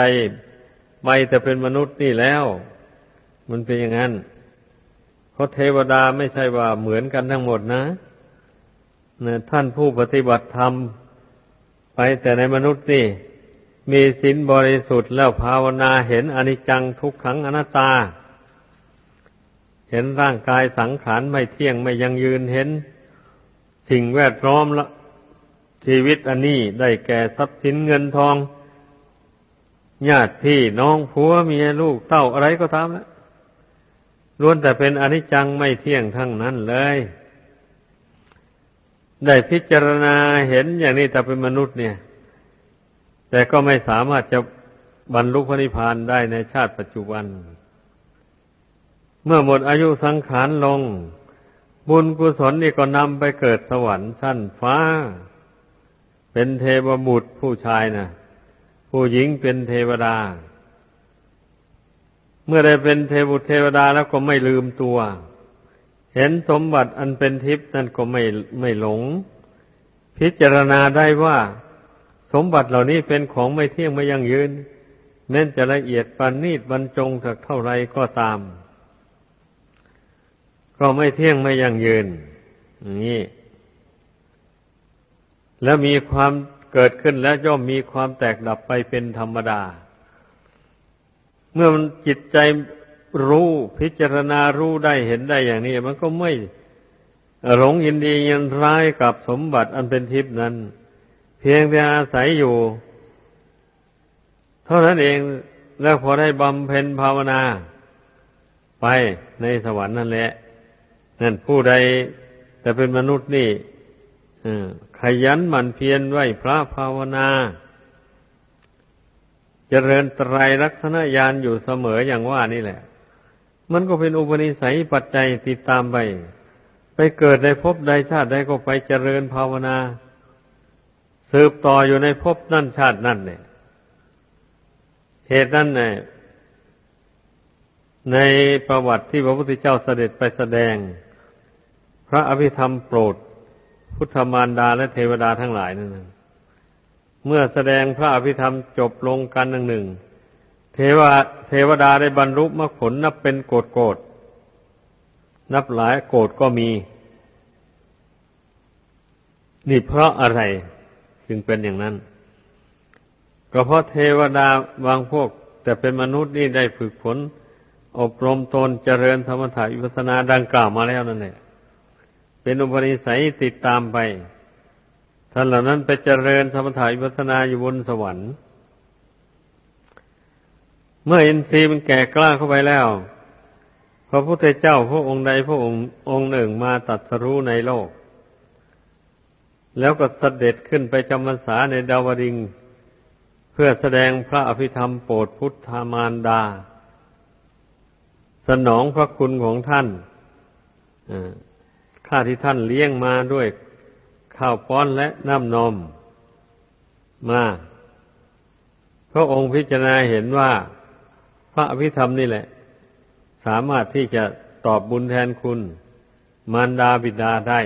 ไปแต่เป็นมนุษย์นี่แล้ว มันเป็นอย่างนั้น เพราะเทวดาไม่ใช่ว่าเหมือนกันทั้งหมดนะนะท่านผู้ปฏิบัติธรรม ไปแต่ในมนุษย์นี่ มีศีลบริสุทธิ์แล้วภาวนาเห็นอนิจจังทุกขังอนัตตา เห็นร่างกายสังขารไม่เที่ยงไม่ยังยืนเห็น สิ่งแวดล้อมละชีวิตอันนี้ได้แก่ทรัพย์สินเงินทอง ญาติพี่น้องผัวเมียลูกเต้าอะไรก็ตามแล้วล้วนแต่เป็นอนิจจังไม่เที่ยงทั้งนั้นเลย ได้พิจารณาเห็นอย่างนี้แต่เป็นมนุษย์เนี่ย แต่ก็ไม่สามารถจะบรรลุพระนิพพานได้ในชาติปัจจุบัน เมื่อหมดอายุสังขารลง บุญกุศลนี่ก็นำไปเกิดสวรรค์ชั้นฟ้า เป็นเทวบุตรผู้ชายนะ ผู้หญิงเป็นเทวดา เมื่อได้เป็นเทวุตเทวดาแล้วก็ไม่ลืมตัว เห็นสมบัติอันเป็นทิพย์นั่นก็ไม่ไม่หลง พิจารณาได้ว่าสมบัติเหล่านี้เป็นของไม่เที่ยงไม่ยั่งยืนแม้จะละเอียดปานนีดบรรจงสักเท่าไรก็ตาม ก็ไม่เที่ยงไม่ยั่งยืนอย่างนี้แล้วมีความ เกิดขึ้นแล้วย่อมมีความแตกดับไปเป็นธรรมดา เมื่อมันจิตใจรู้พิจารณารู้ได้เห็นได้อย่างนี้ มันก็ไม่หลงยินดียินร้ายกับสมบัติอันเป็นทิพนั้น เพียงแต่อาศัยอยู่ เท่านั้นเองแล้วพอได้บำเพ็ญภาวนา ไปในสวรรค์นั่นแหละ นั่นผู้ใดแต่เป็นมนุษย์นี่ ขยันหมั่นเพียรไหวพระภาวนาจเจริญไตรลักษณญาณอยู่เสมออย่างว่านี่แหละ มันก็เป็นอุปนิสัยปัจจัยติดตามไป ไปเกิดในภพใดชาติใดก็ไปเจริญภาวนา สืบต่ออยู่ในภพนั่นชาตินั่นเนี่ยเหตุนั้นเนี่ยในประวัติที่พระพุทธเจ้าเสด็จไปแสดง พระอภิธรรมโปรด พุทธมารดาและเทวดาทั้งหลายนั่นเมื่อแสดงพระอภิธรรมจบลงกันหนึ่งหนึ่งเทวาเทวดาได้บรรลุมรรคผลนับเป็นโกดโกดนับหลายโกดก็มี นี่เพราะอะไรจึงเป็นอย่างนั้น ก็เพราะเทวดาบางพวก แต่เป็นมนุษย์นี่ได้ฝึกฝนอบรมตนเจริญธรรมถาวิปัสนาดังกล่าวมาแล้วนั่นแหละ เป็นอุปนิสัยติดตามไปท่านเหล่านั้นไปเจริญธรรมถาวิปัสนาอยู่บนสวรรค์ เมื่ออินทรีย์มันแก่กล้าเข้าไปแล้ว พระพุทธเจ้าพระองค์ใดพระองค์องค์หนึ่งมาตัดสรู้ในโลก แล้วก็เสด็จขึ้นไปจำพรรษาในดาวดิงเพื่อแสดงพระอภิธรรมโปรดพุทธามารดา สนองพระคุณของท่าน ข้าที่ท่านเลี้ยงมาด้วยข้าวป้อนและน้ำนมมาพระองค์พิจารณาเห็นว่า พระอภิธรรมนี่แหละ สามารถที่จะตอบบุญแทนคุณ มารดาบิดาได้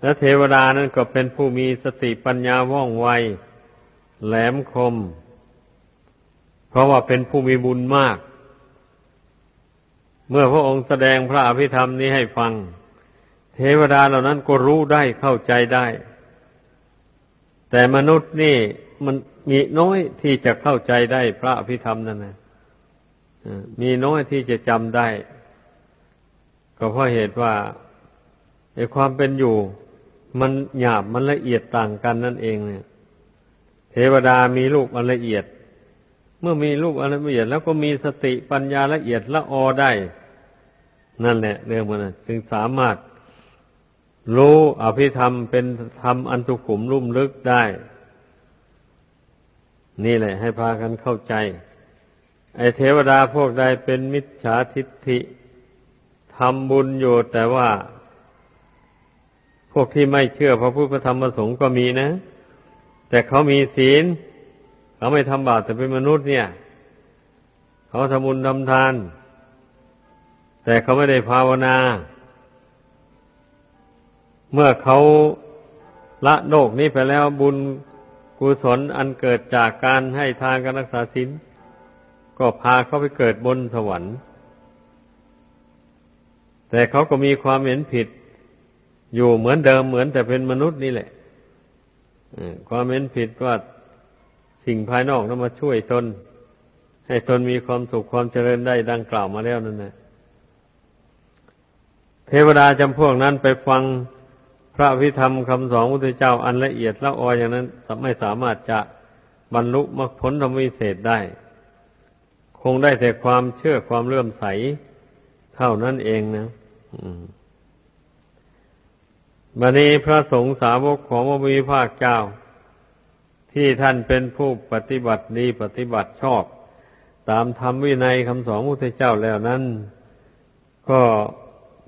และเทวดานั้นก็เป็นผู้มีสติปัญญาว่องไว แหลมคม เพราะว่าเป็นผู้มีบุญมาก เมื่อพระองค์แสดงพระอภิธรรมนี้ให้ฟัง เทวดาเหล่านั้นก็รู้ได้เข้าใจได้ แต่มนุษย์นี่มันมีน้อยที่จะเข้าใจได้พระอภิธรรมนั่นนะมีน้อยที่จะจำได้ ก็เพราะเหตุว่าในความเป็นอยู่ มันหยาบมันละเอียดต่างกันนั่นเองเนี่ย เทวดามีลูกอันละเอียด เมื่อมีลูกอันละเอียด แล้วก็มีสติปัญญาละเอียดละออได้ นั่นแหละเรื่องมันจึงสามารถรู้อภิธรรมเป็นธรรมอันสุขุมลุ่มลึกได้ นี่แหละ ให้พากันเข้าใจ ไอเทวดาพวกใดเป็นมิจฉาทิฏฐิทำบุญอยู่แต่ว่า พวกที่ไม่เชื่อพระพุทธธรรมประสงค์ก็มีนะ แต่เขามีศีล เขาไม่ทำบาปแต่เป็นมนุษย์เนี่ย เขาทำบุญทำทาน แต่เขาไม่ได้ภาวนา เมื่อเขาละโลกนี้ไปแล้วบุญกุศลอันเกิดจากการให้ทานการรักษาศีลก็พาเขาไปเกิดบนสวรรค์ แต่เขาก็มีความเห็นผิด อยู่เหมือนเดิมเหมือนแต่เป็นมนุษย์นี่แหละความเห็นผิดว่าสิ่งภายนอกนั้นมาช่วยตนให้ตนมีความสุขความเจริญได้ดังกล่าวมาแล้วนั่นนะ เทวดาจำพวกนั้นไปฟังพระพิธรรมคำสอนพระพุทธเจ้าอันละเอียดละออยอย่างนั้นไม่สามารถจะบรรลุมรรคผลธรรมวิเศษได้ คงได้แต่ความเชื่อความเลื่อมใสเท่านั้นเองนะบันนี้พระสงฆ์สาวกของพระมีภาคเจ้า ที่ท่านเป็นผู้ปฏิบัติดีปฏิบัติชอบ ตามธรรมวินัยคำสอนพระเจ้าแล้วนั้น ก็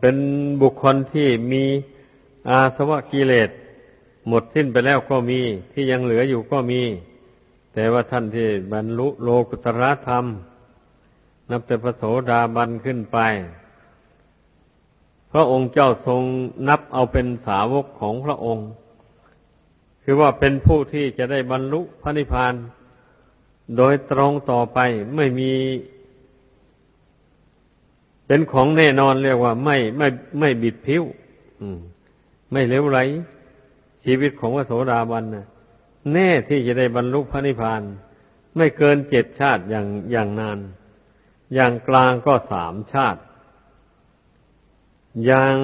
เป็นบุคคลที่มีอาสวะกิเลสหมดสิ้นไปแล้วก็มีที่ยังเหลืออยู่ก็มี แต่ว่าท่านที่บรรลุโลกุตระธรรม นับแต่พระโสดาบันขึ้นไป พระองค์เจ้าทรงนับเอาเป็นสาวกของพระองค์ คือว่าเป็นผู้ที่จะได้บรรลุพระนิพพานโดยตรงต่อไปไม่มี เป็นของแน่นอนเรียกว่า ไม่ไม่ไม่บิดผิวไม่เลวไหล ชีวิตของพระโสดาบันนะแน่ที่จะได้บรรลุพระนิพพาน ไม่เกินเจ็ดชาติอย่างอย่างนาน อย่างกลางก็สามชาติ อย่าง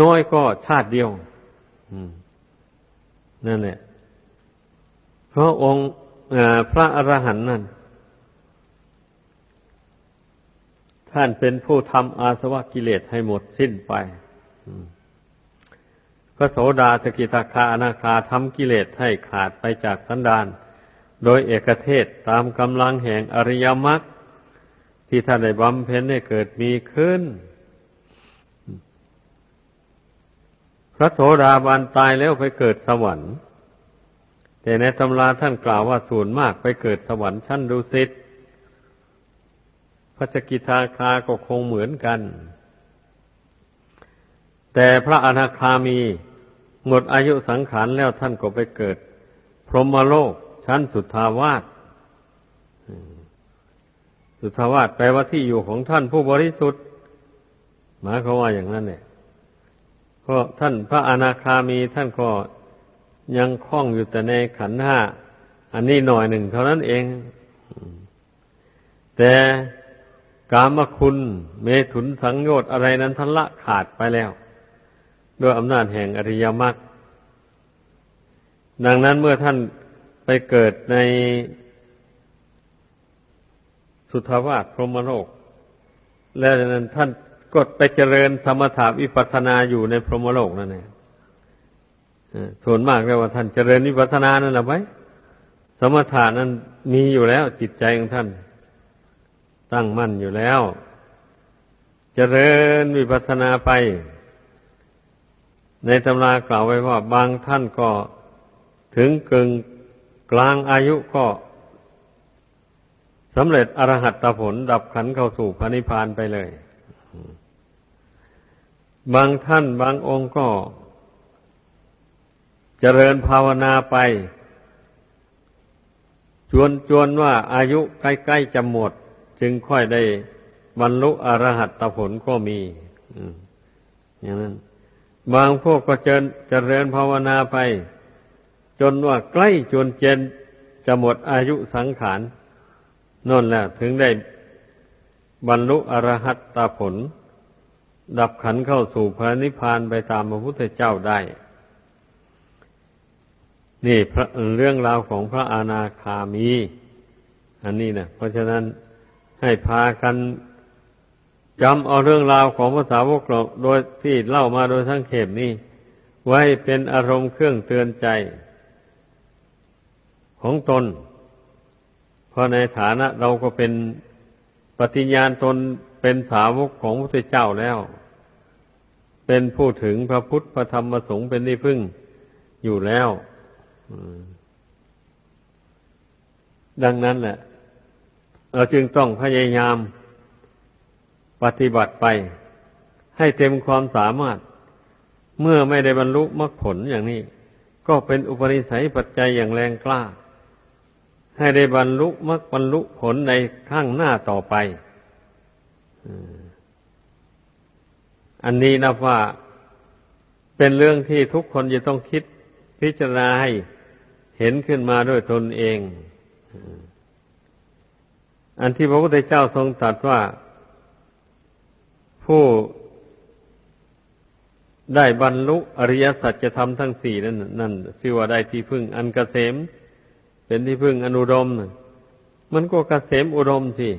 น้อยก็ชาติเดียวนั่นแหละเพราะองค์พระอรหันต์นั่น ท่านเป็นผู้ทำอาสวะกิเลสให้หมดสิ้นไปพระโสดาสกิทาคาอนาคาทำกิเลสให้ขาดไปจากสันดานโดยเอกเทศตามกำลังแห่งอริยมรรคที่ท่านได้บำเพ็ญให้เกิดมีขึ้น พระโสดาบันตายแล้วไปเกิดสวรรค์ แต่ในตำราท่านกล่าวว่าส่วนมากไปเกิดสวรรค์ชั้นดุสิต พระจกิทาคาก็คงเหมือนกัน แต่พระอนาคามีหมดอายุสังขารแล้วท่านก็ไปเกิด พรหมโลกชั้นสุทาวาสสุทาวาสแปลว่าที่อยู่ของท่านผู้บริสุทธิ์หมายเขาว่าอย่างนั้นเนี่ยเพราะท่านพระอนาคามีท่านก็ยังคล้องอยู่แต่ในขันห้าอันนี้หน่อยหนึ่งเท่านั้นเอง แต่ กามคุณ เมถุนสังโยชน์อะไรนั้นท่านละขาดไปแล้ว ด้วยอำนาจแห่งอริยมรรคดังนั้นเมื่อท่านไปเกิดในสุทาวาสพรหมโลกแล้วนั้นท่านกดไปเจริญสมถาวิปัสสนาอยู่ในพรหมโลกนั่นเองส่วนมากแล้วว่าท่านเจริญวิปัสสนานั่นแหละไว้สมถานั้นมีอยู่แล้วจิตใจของท่าน ตั้งมั่นอยู่แล้วเจริญวิปัสสนาไป ในตำรากล่าวไว้ว่าบางท่านก็ถึงกึ่งกลางอายุก็สำเร็จอรหัตผลดับขันเข้าสู่พระนิพพานไปเลย บางท่านบางองค์ก็เจริญภาวนาไป จวนจวนว่าอายุใกล้ๆจะหมด จึงค่อยได้บรรลุอรหัตผลก็มีอย่างนั้น บางพวกก็เจริญเจริญภาวนาไป จนว่าใกล้จนเจนจะหมดอายุสังขารนั่นแหละถึงได้บรรลุอรหัตตผล ดับขันเข้าสู่พระนิพพานไปตามพระพุทธเจ้าได้ นี่เรื่องราวของพระอาณาคามี อันนี้นะเพราะฉะนั้น ให้พากันจำเอาเรื่องราวของภาษาวกโดยที่เล่ามาโดยทั้งเขมนี้ ไว้เป็นอารมณ์เครื่องเตือนใจ ของตน เพราะในฐานะเราก็เป็นปฏิญญาณตนเป็นสาวกของพระเจ้าแล้ว เป็นผู้ถึงพระพุทธพระธรรมพระสงฆ์เป็นที่พึ่งอยู่แล้วดังนั้นแหละ เราจึงต้องพยายามปฏิบัติไป ให้เต็มความสามารถ เมื่อไม่ได้บรรลุมรรคผลอย่างนี้ ก็เป็นอุปนิสัยปัจจัยอย่างแรงกล้า ให้ได้บรรลุมรรคบรรลุผลในข้างหน้าต่อไปอันนี้นะว่าเป็นเรื่องที่ทุกคนจะต้องคิดพิจารณาให้เห็นขึ้นมาด้วยตนเอง อันที่พระพุทธเจ้าทรงตรัสว่า ผู้ได้บรรลุอริยสัจจะทำทั้งสี่นั่นนั่นชื่อว่าได้ที่พึ่งอันกเกษม เป็นที่พึ่งอนุดมมันก็กเกษมอุดมสิ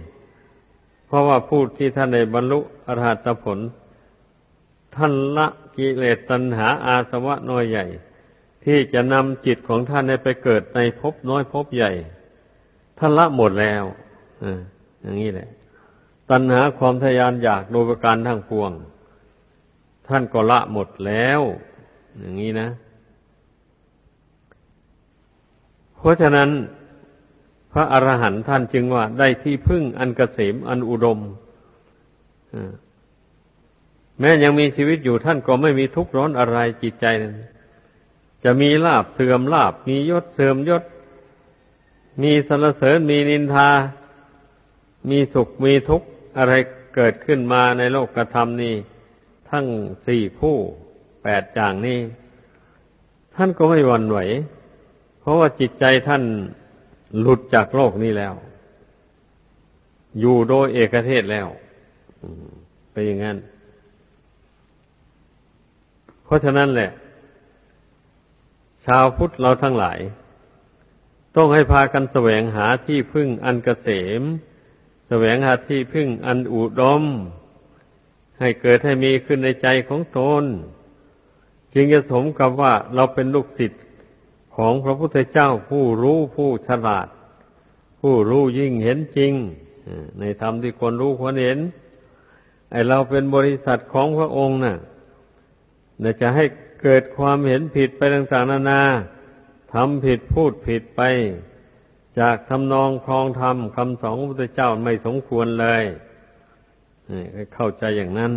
เพราะว่าพูดที่ท่านในบรรลุอรหัตผล ท่านละกิเลสตัณหาอาสวะน้อยใหญ่ ที่จะนำจิตของท่านไปเกิดในภพน้อยภพใหญ่ ท่านละหมดแล้ว อย่างนี้แหละ ตัณหาความทยานอยากโดยประการทั้งปวง ท่านก็ละหมดแล้ว อย่างนี้นะ เพราะฉะนั้น พระอรหันต์ท่านจึงว่าได้ที่พึ่งอันกเกษมอันอุดมแม้ยังมีชีวิตอยู่ท่านก็ไม่มีทุกข์ร้อนอะไรจิตใจนั้นจะมีลาบเสื่อมลาบ มียศเสื่อมยศ มีสรรเสริญมีนินทา มีสุขมีทุกข์อะไรเกิดขึ้นมาในโลกกระทำนี้ ทั้งสี่คู่แปดอย่างนี้ ท่านก็ไม่หวั่นไหว เพราะว่าจิตใจท่านหลุดจากโลกนี้แล้ว อยู่โดยเอกเทศแล้วเป็นอย่างนั้น เพราะฉะนั้นแหละ ชาวพุทธเราทั้งหลาย ต้องให้พากันแสวงหาที่พึ่งอันกเกษม วงหาที่พึ่งอันอุดม ให้เกิดให้มีขึ้นในใจของตน จึงจะสมกับว่าเราเป็นลูกศิษย์ของพระพุทธเจ้าผู้รู้ผู้ฉลาด ผู้รู้ยิ่งเห็นจริง ในธรรมที่คนรู้ควรเห็น ไอเราเป็นบริษัทของพระองค์นะ่ะจะให้เกิดความเห็นผิดไปต่างๆนานาทำผิดพูดผิดไป จากทำนองคลองธรรมคำสอนของพระพุทธเจ้าไม่สมควรเลยเข้าใจอย่างนั้น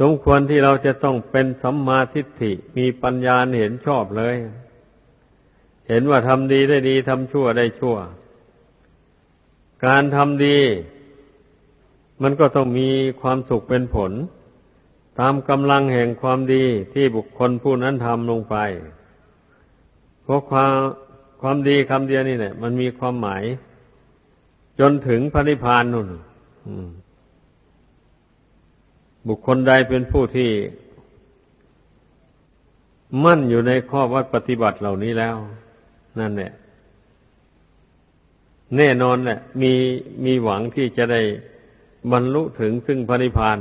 สมควรที่เราจะต้องเป็นสัมมาทิฏฐิมีปัญญาเห็นชอบเลย เห็นว่าทำดีได้ดีทำชั่วได้ชั่ว การทำดี มันก็ต้องมีความสุขเป็นผล ตามกำลังแห่งความดีที่บุคคลผู้นั้นทำลงไป เพราะความ ความดีคำเดียวนี่เนี่ยมันมีความหมาย จนถึงพระนิพพานนู่นบุคคลใดเป็นผู้ที่ มั่นอยู่ในข้อวัดปฏิบัติเหล่านี้แล้ว นั่นแหละแน่นอนแหละมีมีหวังที่จะได้บรรลุถึงซึ่งพระนิพพาน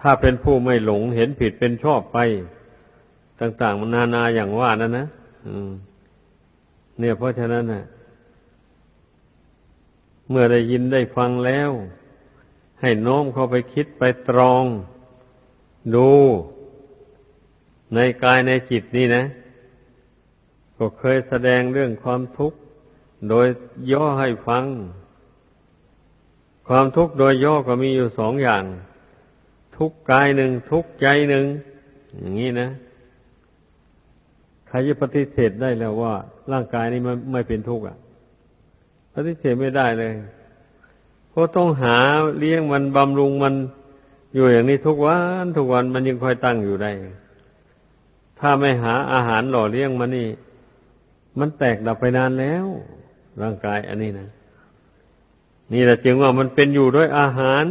ถ้าเป็นผู้ไม่หลงเห็นผิดเป็นชอบไป ต่าง ๆ มันนานาอย่างว่านั่นนะ เนี่ยเพราะฉะนั้นนะเมื่อได้ยินได้ฟังแล้ว ให้น้อมเข้าไปคิดไปตรอง ดู ในกายในจิตนี่นะ ก็เคยแสดงเรื่องความทุกข์ โดยย่อให้ฟัง ความทุกข์โดยย่อก็มีอยู่สองอย่าง ทุกกายหนึ่งทุกใจหนึ่งอย่างนี้นะใครจะปฏิเสธได้แล้วว่า ร่างกายนี้ไม่ไม่เป็นทุกข์อะปฏิเสธไม่ได้เลยเพราะต้องหาเลี้ยงมันบำรุงมันอยู่อย่างนี้ทุกวันทุกวันมันยังคอยตั้งอยู่ได้ ถ้าไม่หาอาหารหล่อเลี้ยงมันนี่ มันแตกดับไปนานแล้ว ร่างกายอันนี้นะนี่แหละจึงว่ามันเป็นอยู่ด้วยอาหาร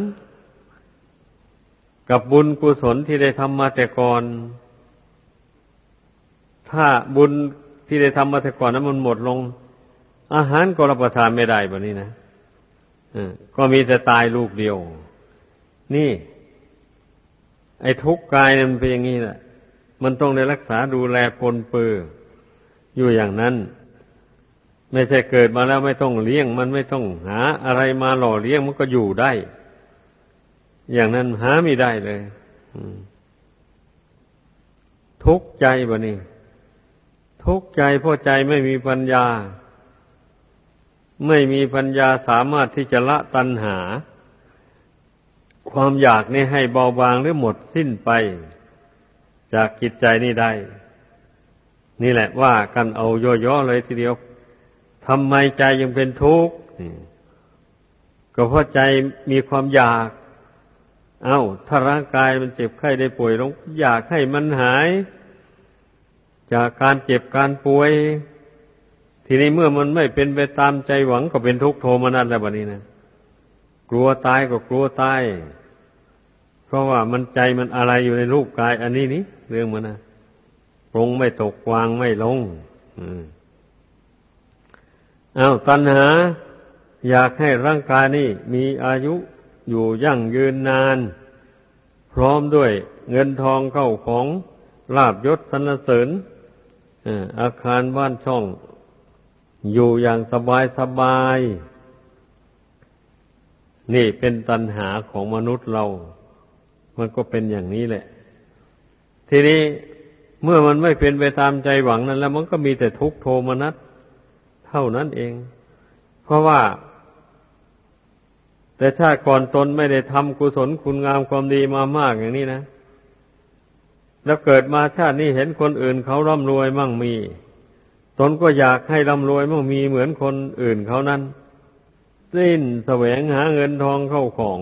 กับบุญกุศลที่ได้ทำมาแต่ก่อน ถ้าบุญ ที่ได้ทำมาแต่ก่อนนั้นมันหมดลง อาหารก็รับประทานไม่ได้แบบนี้นะก็มีแต่ตายลูกเดียว นี่ ไอ้ทุกข์กายมันเป็นอย่างนี้แหละมันต้องได้รักษาดูแลปนเปื้ออยู่อย่างนั้น ไม่ใช่เกิดมาแล้วไม่ต้องเลี้ยง มันไม่ต้องหาอะไรมาหล่อเลี้ยงมันก็อยู่ได้ อย่างนั้นหาไม่ได้เลยทุกข์ใจบะนี่ ทุกข์ใจเพราะใจไม่มีปัญญา ไม่มีปัญญาสามารถที่จะละตัณหา ความอยากนี้ให้เบาบางหรือหมดสิ้นไป จากจิตใจนี่ได้ นี่แหละว่ากันเอาย่อๆเลยทีเดียวทำไมใจยังเป็นทุกข์ก็เพราะใจมีความอยาก เอา้า ถ้าร่างกายมันเจ็บไข้ได้ป่วยลงอยากให้มันหาย จากการเจ็บการป่วย ทีนี้เมื่อมันไม่เป็นไปตามใจหวังก็เป็นทุกข์โทมนัสแล้วบัดนี้นะกลัวตายก็กลัวตาย เพราะว่ามันใจมันอะไรอยู่ในรูปกาย อันนี้นี่เรื่องมันนะปรงไม่ตกวางไม่ลงอ้าวตัณหา อยากให้ร่างกายนี่มีอายุอยู่ยั่งยืนนาน พร้อมด้วยเงินทองเข้าของลาบยศสรรเสริญ อาคารบ้านช่อง อยู่อย่างสบายสบาย นี่เป็นตัณหาของมนุษย์เรา มันก็เป็นอย่างนี้แหละ ทีนี้เมื่อมันไม่เป็นไปตามใจหวังนั้น แล้วมันก็มีแต่ทุกโทมนัสเท่านั้นเอง เพราะว่า แต่ชาติก่อนตนไม่ได้ทำกุศลคุณงามความดีมามากอย่างนี้นะ แล้วเกิดมาชาตินี้เห็นคนอื่นเขาร่ำรวยมั่งมี ตนก็อยากให้ร่ำรวยมั่งมีเหมือนคนอื่นเขานั้นสิ้นแสวงหาเงินทองเข้าของ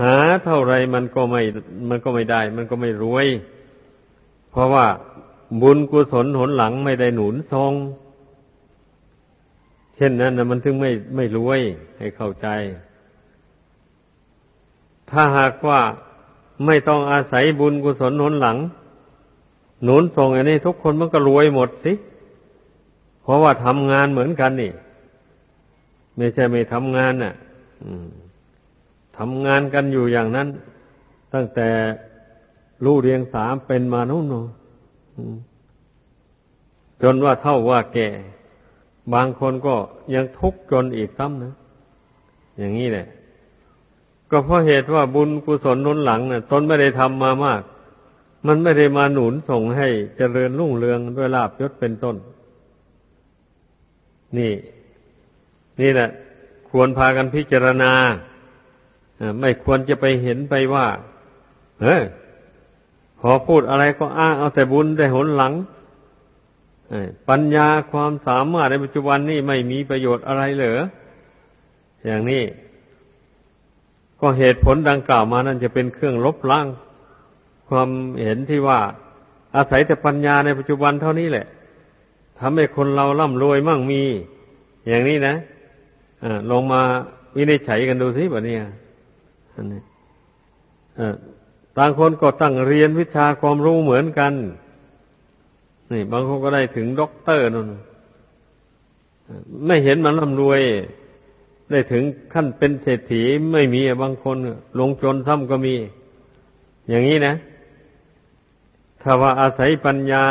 หาเท่าไรมันก็ไม่ มันก็ไม่ได้ มันก็ไม่รวย เพราะว่าบุญกุศลหนหลังไม่ได้หนุนทรงเช่นนั้นนะมันถึงไม่ไม่รวยให้เข้าใจ ถ้าหากว่า ไม่ต้องอาศัยบุญกุศลหนุนหลัง หนุนทรงอันนี้ทุกคนมันก็รวยหมดสิ เพราะว่าทำงานเหมือนกันนี่ ไม่ใช่ไม่ทำงานน่ะทำงานกันอยู่อย่างนั้น ตั้งแต่ลูกเรียงสามเป็นมาโน่นจนว่าเท่าว่าแก่ บางคนก็ยังทุกข์จนอีกซ้ำนะ อย่างนี้แหละ ก็เพราะเหตุว่าบุญกุศลนุนหลังนะ่ะตนไม่ได้ทำมามาก มันไม่ได้มาหนุนส่งให้เจริญรุ่งเรืองด้วยลาบยศเป็นต้น นี่ นี่แหละ ควรพากันพิจารณาไม่ควรจะไปเห็นไปว่า เฮ้พอพูดอะไรก็อ้างเอาแต่บุญแต่หนหลังปัญญาความสามารถในปัจจุบันนี่ไม่มีประโยชน์อะไรเหรออย่างนี้ ก็เหตุผลดังกล่าวมานั่นจะเป็นเครื่องลบล้างความเห็นที่ว่า อาศัยแต่ปัญญาในปัจจุบันเท่านี้แหละทำให้คนเราร่ำรวยมั่งมี อย่างนี้นะเอ้าลองมาวินิจฉัยกันดูสิแบบนี้อันนี้ต่างคนก็ตั้งเรียนวิชาความรู้เหมือนกัน นี่ บางคนก็ได้ถึงด็อกเตอร์นั่นไม่เห็นมันร่ำรวย ได้ถึงขั้นเป็นเศรษฐีไม่มีบางคนล่มจมซ้ำก็มี อย่างนี้นะ ถ้าว่าอาศัยปัญญา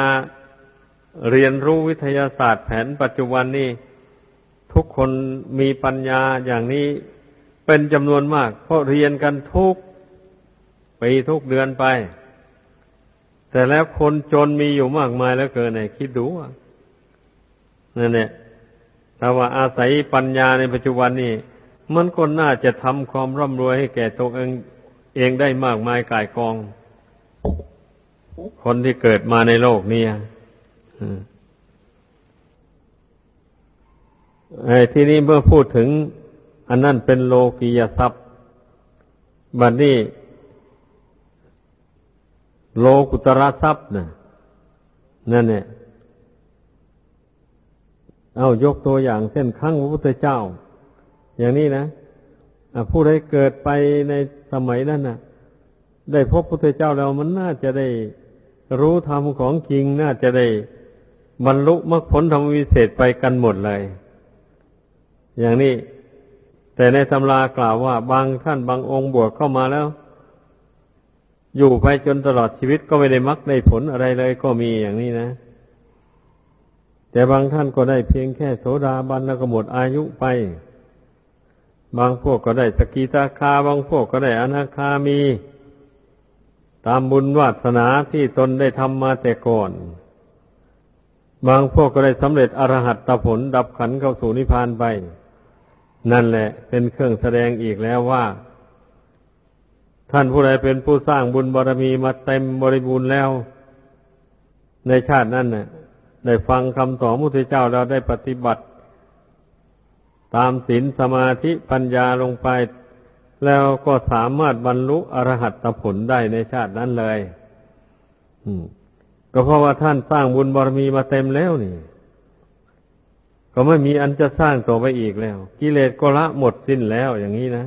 เรียนรู้วิทยาศาสตร์แผนปัจจุบันนี้ทุกคนมีปัญญาอย่างนี้เป็นจำนวนมาก เพราะเรียนกันทุกปีทุกเดือนไป แต่แล้วคนจนมีอยู่มากมายแล้วเกินไหนคิดดูว่านั่นแหละ ถ้าว่าอาศัยปัญญาในปัจจุบันนี้มันก็น่าจะทำความร่ำรวยให้แก่ตัวเองเองได้มากมายกายกอง คนที่เกิดมาในโลกนี้ที่นี้เมื่อพูดถึง อันนั้นเป็นโลกียทรัพย์บัดนี้ โลกุตระทรัพย์นะนั่นเนี่ย เอายกตัวอย่างเช่นครั้งพระพุทธเจ้า อย่างนี้นะผู้ใดเกิดไปในสมัยนั้นนะได้พบพระพุทธเจ้าแล้วมันน่าจะได้รู้ธรรมของจริงน่าจะได้บรรลุมรรคผลธรรมวิเศษไปกันหมดเลย อย่างนี้ แต่ในตำรากล่าวว่าบางท่านบางองค์บวชเข้ามาแล้ว อยู่ไปจนตลอดชีวิตก็ไม่ได้มรรคได้ผลอะไรเลยก็มีอย่างนี้นะ แต่บางท่านก็ได้เพียงแค่โสดาบันแล้วก็หมดอายุไป บางพวกก็ได้สกิตาคา บางพวกก็ได้อนาคามี ตามบุญวาสนาที่ตนได้ทำมาแต่ก่อน บางพวกก็ได้สำเร็จอรหัตตผลดับขันเข้าสู่นิพพานไป นั่นแหละ เป็นเครื่องแสดงอีกแล้วว่า ท่านผู้ใดเป็นผู้สร้างบุญบารมีมาเต็มบริบูรณ์แล้ว ในชาตินั้นน่ะ ได้ฟังคำสอนพระพุทธเจ้าเราได้ปฏิบัติ ตามศีลสมาธิปัญญาลงไป แล้วก็สามารถบรรลุอรหัตผลได้ในชาตินั้นเลยก็เพราะว่าท่านสร้างบุญบารมีมาเต็มแล้วนี่ ก็ไม่มีอันจะสร้างต่อไปอีกแล้ว กิเลสก็ละหมดสิ้นแล้วอย่างนี้นะ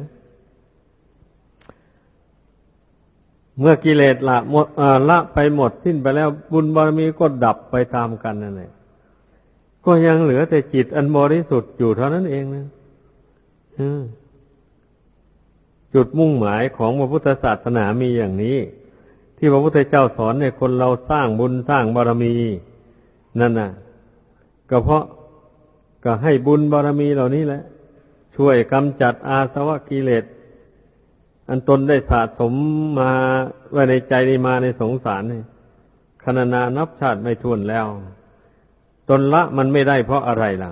เมื่อกิเลสละหมดละไปหมดสิ้นไปแล้วบุญบารมีก็ดับไปตามกันนั่นแหละก็ยังเหลือแต่จิตอันบริสุทธิ์อยู่เท่านั้นเองนะจุดมุ่งหมายของพระพุทธศาสนามีอย่างนี้ ที่พระพุทธเจ้าสอนในคนเราสร้างบุญสร้างบารมี นั่นน่ะ ก็เพราะก็ให้บุญบารมีเหล่านี้แหละ ช่วยกำจัดอาสวะกิเลส อันตนได้สะสมมาไว้ในใจนี้มาในสงสารนี่ขนานานับชาติไม่ทวนแล้ว ตนละมันไม่ได้เพราะอะไรล่ะ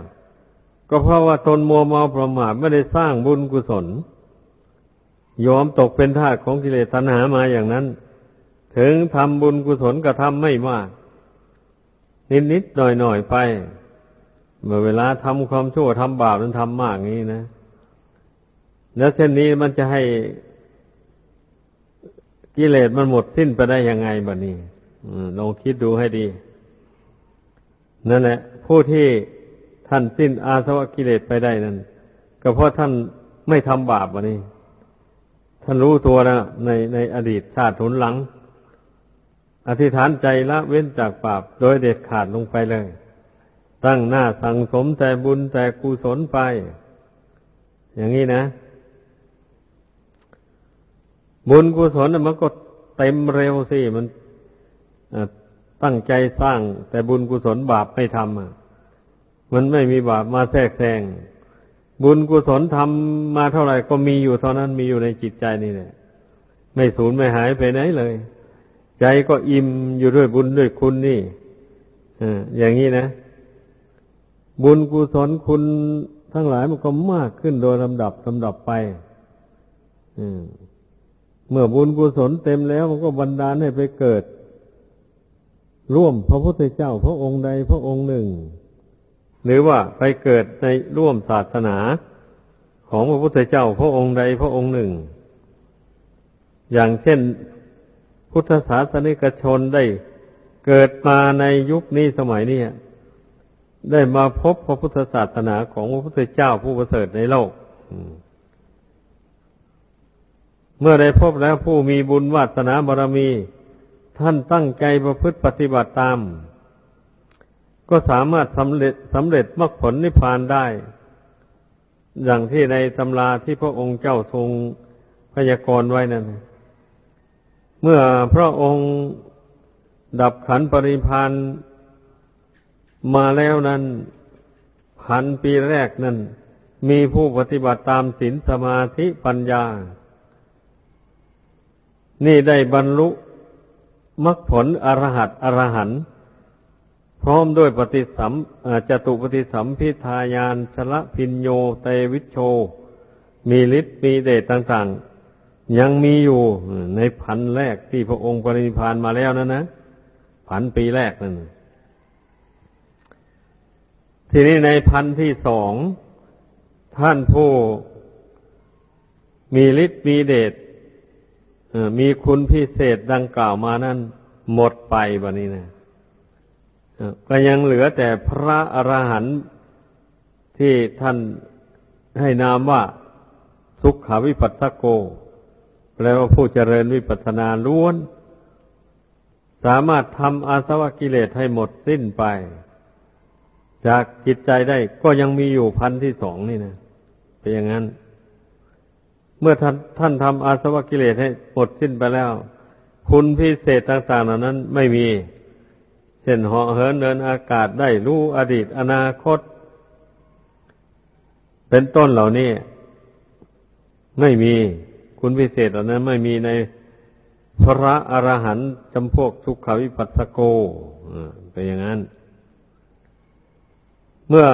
ก็เพราะว่าตนมัวเมาประมาทไม่ได้สร้างบุญกุศล ยอมตกเป็นทาสของกิเลสตัณหามาอย่างนั้น ถึงทำบุญกุศลก็ทำไม่มาก นิดๆหน่อยๆไป เมื่อเวลาทำความชั่วทำบาปนั้นทำมากนี้นะ แล้วเช่นนี้มันจะให้ กิเลสมันหมดสิ้นไปได้ยังไงบัดนี้ลองคิดดูให้ดี นั่นแหละ ผู้ที่ท่านสิ้นอาสวะกิเลสไปได้นั้นก็เพราะท่านไม่ทำบาปบัดนี้ ท่านรู้ตัวแล้ว ในในอดีตชาติทุนหลัง อธิษฐานใจละเว้นจากบาป โดยเด็ดขาดลงไปเลย ตั้งหน้าสั่งสมแต่บุญแต่กุศลไป อย่างนี้นะ บุญกุศลมันก็เต็มเร็วสิมันตั้งใจสร้าง แต่บุญกุศลบาปไม่ทำมันไม่มีบาปมาแทรกแซงบุญกุศลทำมาเท่าไหร่ก็มีอยู่เท่านั้นมีอยู่ในจิตใจนี่แหละไม่สูญไม่หายไปไหนเลย ใจก็อิ่มอยู่ด้วยบุญด้วยคุณนี่อย่างนี้นะ บุญกุศลคุณทั้งหลายมันก็มากขึ้นโดยลำดับลำดับไป อืม เมื่อบุญกุศลเต็มแล้วมันก็บันดาลให้ไปเกิด ร่วมพระพุทธเจ้าพระองค์ใดพระองค์หนึ่ง หรือว่าไปเกิดในร่วมศาสนาของพระพุทธเจ้าพระองค์ใดพระองค์หนึ่ง อย่างเช่น พุทธศาสนิกชนได้เกิดมาในยุคนี้สมัยนี้ได้มาพบพระพุทธศาสนาของพระพุทธเจ้าผู้ประเสริฐในโลก เมื่อได้พบแล้วผู้มีบุญวาสนาบารมี ท่านตั้งใจประพฤติปฏิบัติตาม ก็สามารถสำเร็จสำเร็จมรรคผลนิพพานได้ อย่างที่ในตำราที่พระองค์เจ้าทรงพยากรณ์ไว้นั่นเมื่อพระองค์ดับขันปริพานมาแล้วนั้นพันปีแรกนั้น มีผู้ปฏิบัติตามศีลสมาธิปัญญา นี่ได้บรรลุมรรคผลอรหัตอรหันต์พร้อมด้วยปฏิสัมจตุปฏิสัมพิทายานชละพินโยเตวิชโช มีฤทธิ์มีเดชต่างๆ ยังมีอยู่ในพันแรกที่พระองค์ปรินิพานมาแล้วนั่นนะพันปีแรกนั่นทีนี้ในพันที่สอง ท่านผู้มีฤทธิ์มีเดช มีคุณพิเศษดังกล่าวมานั้นหมดไปบะนี้นะก็ยังเหลือแต่พระอระหันต์ที่ท่านให้นามว่าสุขวิปัสสโก แปลว่าผู้เจริญวิปัสนาล้วน สามารถทำอาสวะกิเลสให้หมดสิ้นไป จากจิตใจได้ก็ยังมีอยู่พันที่สองนี่นะเป็นอย่างนั้น เมื่อท่านท่านทำอาสวะกิเลสให้หมดสิ้นไปแล้ว คุณพิเศษต่างๆเหล่านั้นไม่มี เช่นเหาะเหินเดินอากาศได้รู้อดีตอนาคต เป็นต้นเหล่านี้ ไม่มีคุณพิเศษเหล่านั้นไม่มีในพระอรหันต์จำพวกทุกขวิปัสสโกเป็นอย่างนั้น เมื่อ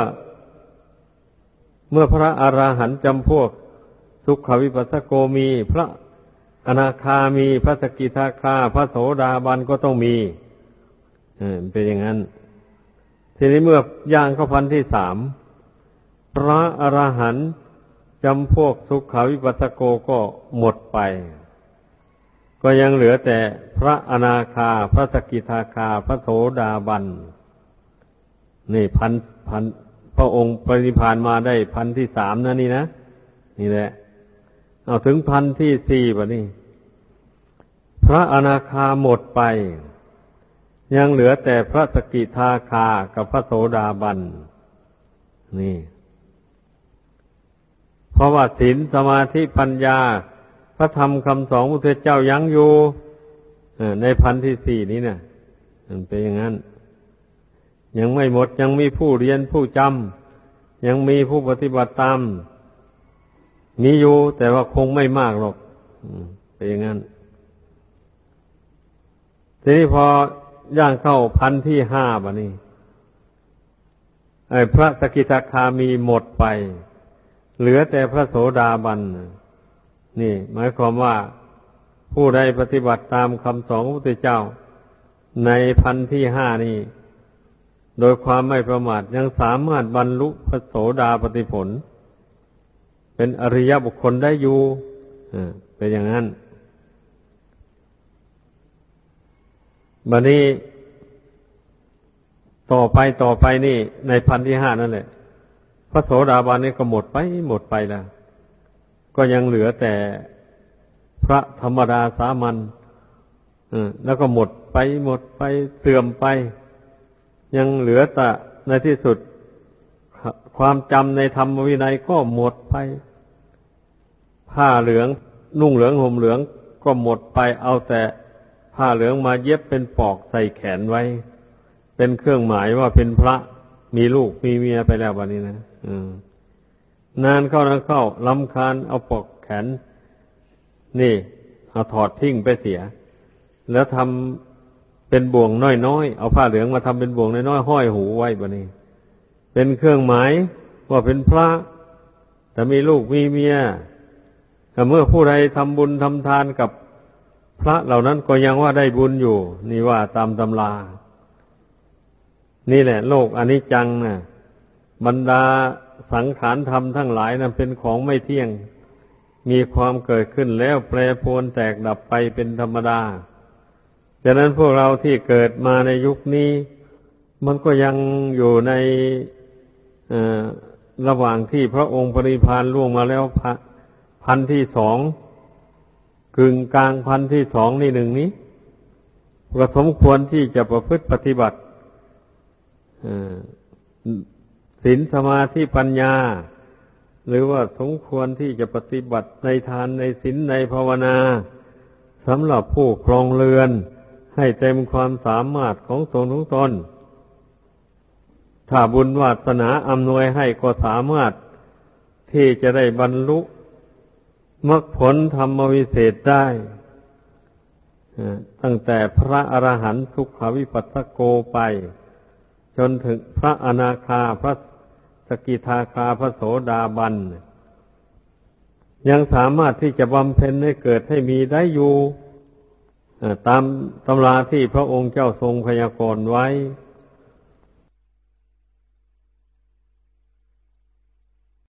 เมื่อพระอรหันต์จำพวก สุขวิปัสสโกมี พระอนาคามี พระสกิทาคา พระโสดาบันก็ต้องมีเป็นอย่างนั้น ทีนี้เมื่อย่างเข้าพันที่สามพระอระหันต์จำพวกสุขวิปัสสโกก็หมดไป ก็ยังเหลือแต่พระอนาคา พระสกิทาคา พระโสดาบัน นี่พันพันพระองค์ปริพานมาได้พันที่สามนะนี่นะ นี่แหละ เอาถึงพันที่สี่ปะนี่พระอนาคาหมดไป ยังเหลือแต่พระสกิทาคากับพระโสดาบัน นี่ เพราะว่าศีลสมาธิปัญญา พระธรรมคำสองพระเจ้ายังอยู่ในพันที่สี่นี้เนะี่ยมันเป็นอย่างนั้น ยังไม่หมดยังมีผู้เรียนผู้จำยังมีผู้ปฏิบัติตาม มีอยู่แต่ว่าคงไม่มากหรอกเป็นอย่างนั้น ทีนี้พอย่างเข้าพันที่ห้าบะนี่ไอ้พระสกิทาคามีหมดไป เหลือแต่พระโสดาบันนี่ หมายความว่าผู้ใดปฏิบัติตามคำสอนพระพุทธเจ้า ในพันที่ห้านี้โดยความไม่ประมาทยังสามารถบรรลุพระโสดาปฏิผล เป็นอริยบุคคลได้อยู่เป็นอย่างนั้นบัดนี้ต่อไปต่อไปนี่ ในพันที่ห้านั่นแหละ พระโสดาบันนี่ก็หมดไปหมดไปแล้ว ก็ยังเหลือแต่พระธรรมดาสามัญแล้วก็หมดไปหมดไปเสื่อมไป ยังเหลือแต่ในที่สุด ความจำในธรรมวินัยก็หมดไป ผ้าเหลืองนุ่งเหลืองห่มเหลืองก็หมดไปเอาแต่ผ้าเหลืองมาเย็บเป็นปอกใส่แขนไว้ เป็นเครื่องหมายว่าเป็นพระมีลูกมีเมียไปแล้ววันนี้นะนานเข้านานเข้าลำคาญเอาปอกแขน นี่เอาถอดทิ้งไปเสีย แล้วทำเป็นบ่วงน้อยๆ เอาผ้าเหลืองมาทำเป็นบ่วงน้อยๆห้อยหูไว้บันนี้ เป็นเครื่องหมายว่าเป็นพระ แต่มีลูกมีเมียแต่เมื่อผู้ใดทำบุญทำทานกับพระเหล่านั้นก็ยังว่าได้บุญอยู่ นี่ว่าตามตำรา นี่แหละ โลกอนิจจังนะบรรดาสังขารธรรมทั้งหลายนะเป็นของไม่เที่ยง มีความเกิดขึ้นแล้วแปรปรวนแตกดับไปเป็นธรรมดาดังนั้นพวกเราที่เกิดมาในยุคนี้ มันก็ยังอยู่ใน ระหว่างที่พระองค์ปริพานล่วงมาแล้วพันที่สองกึ่งกลางพันที่สองนี่หนึ่งนี้ก็สมควรที่จะประพฤติปฏิบัติศีลสมาธิปัญญา หรือว่าสมควรที่จะปฏิบัติในทานในศีลในภาวนาสำหรับผู้ครองเรือน ให้เต็มความสามารถของตนของตน ถ้าบุญวาสนาอำนวยให้ก็สามารถที่จะได้บรรลุมรรคผลธรรมวิเศษได้ ตั้งแต่พระอรหันตุขวิปัสสโกไป จนถึงพระอนาคาพระสกิทาคาพระโสดาบัน ยังสามารถที่จะบำเพ็ญให้เกิดให้มีได้อยู่ตามตำราที่พระองค์เจ้าทรงพยากรณ์ไว้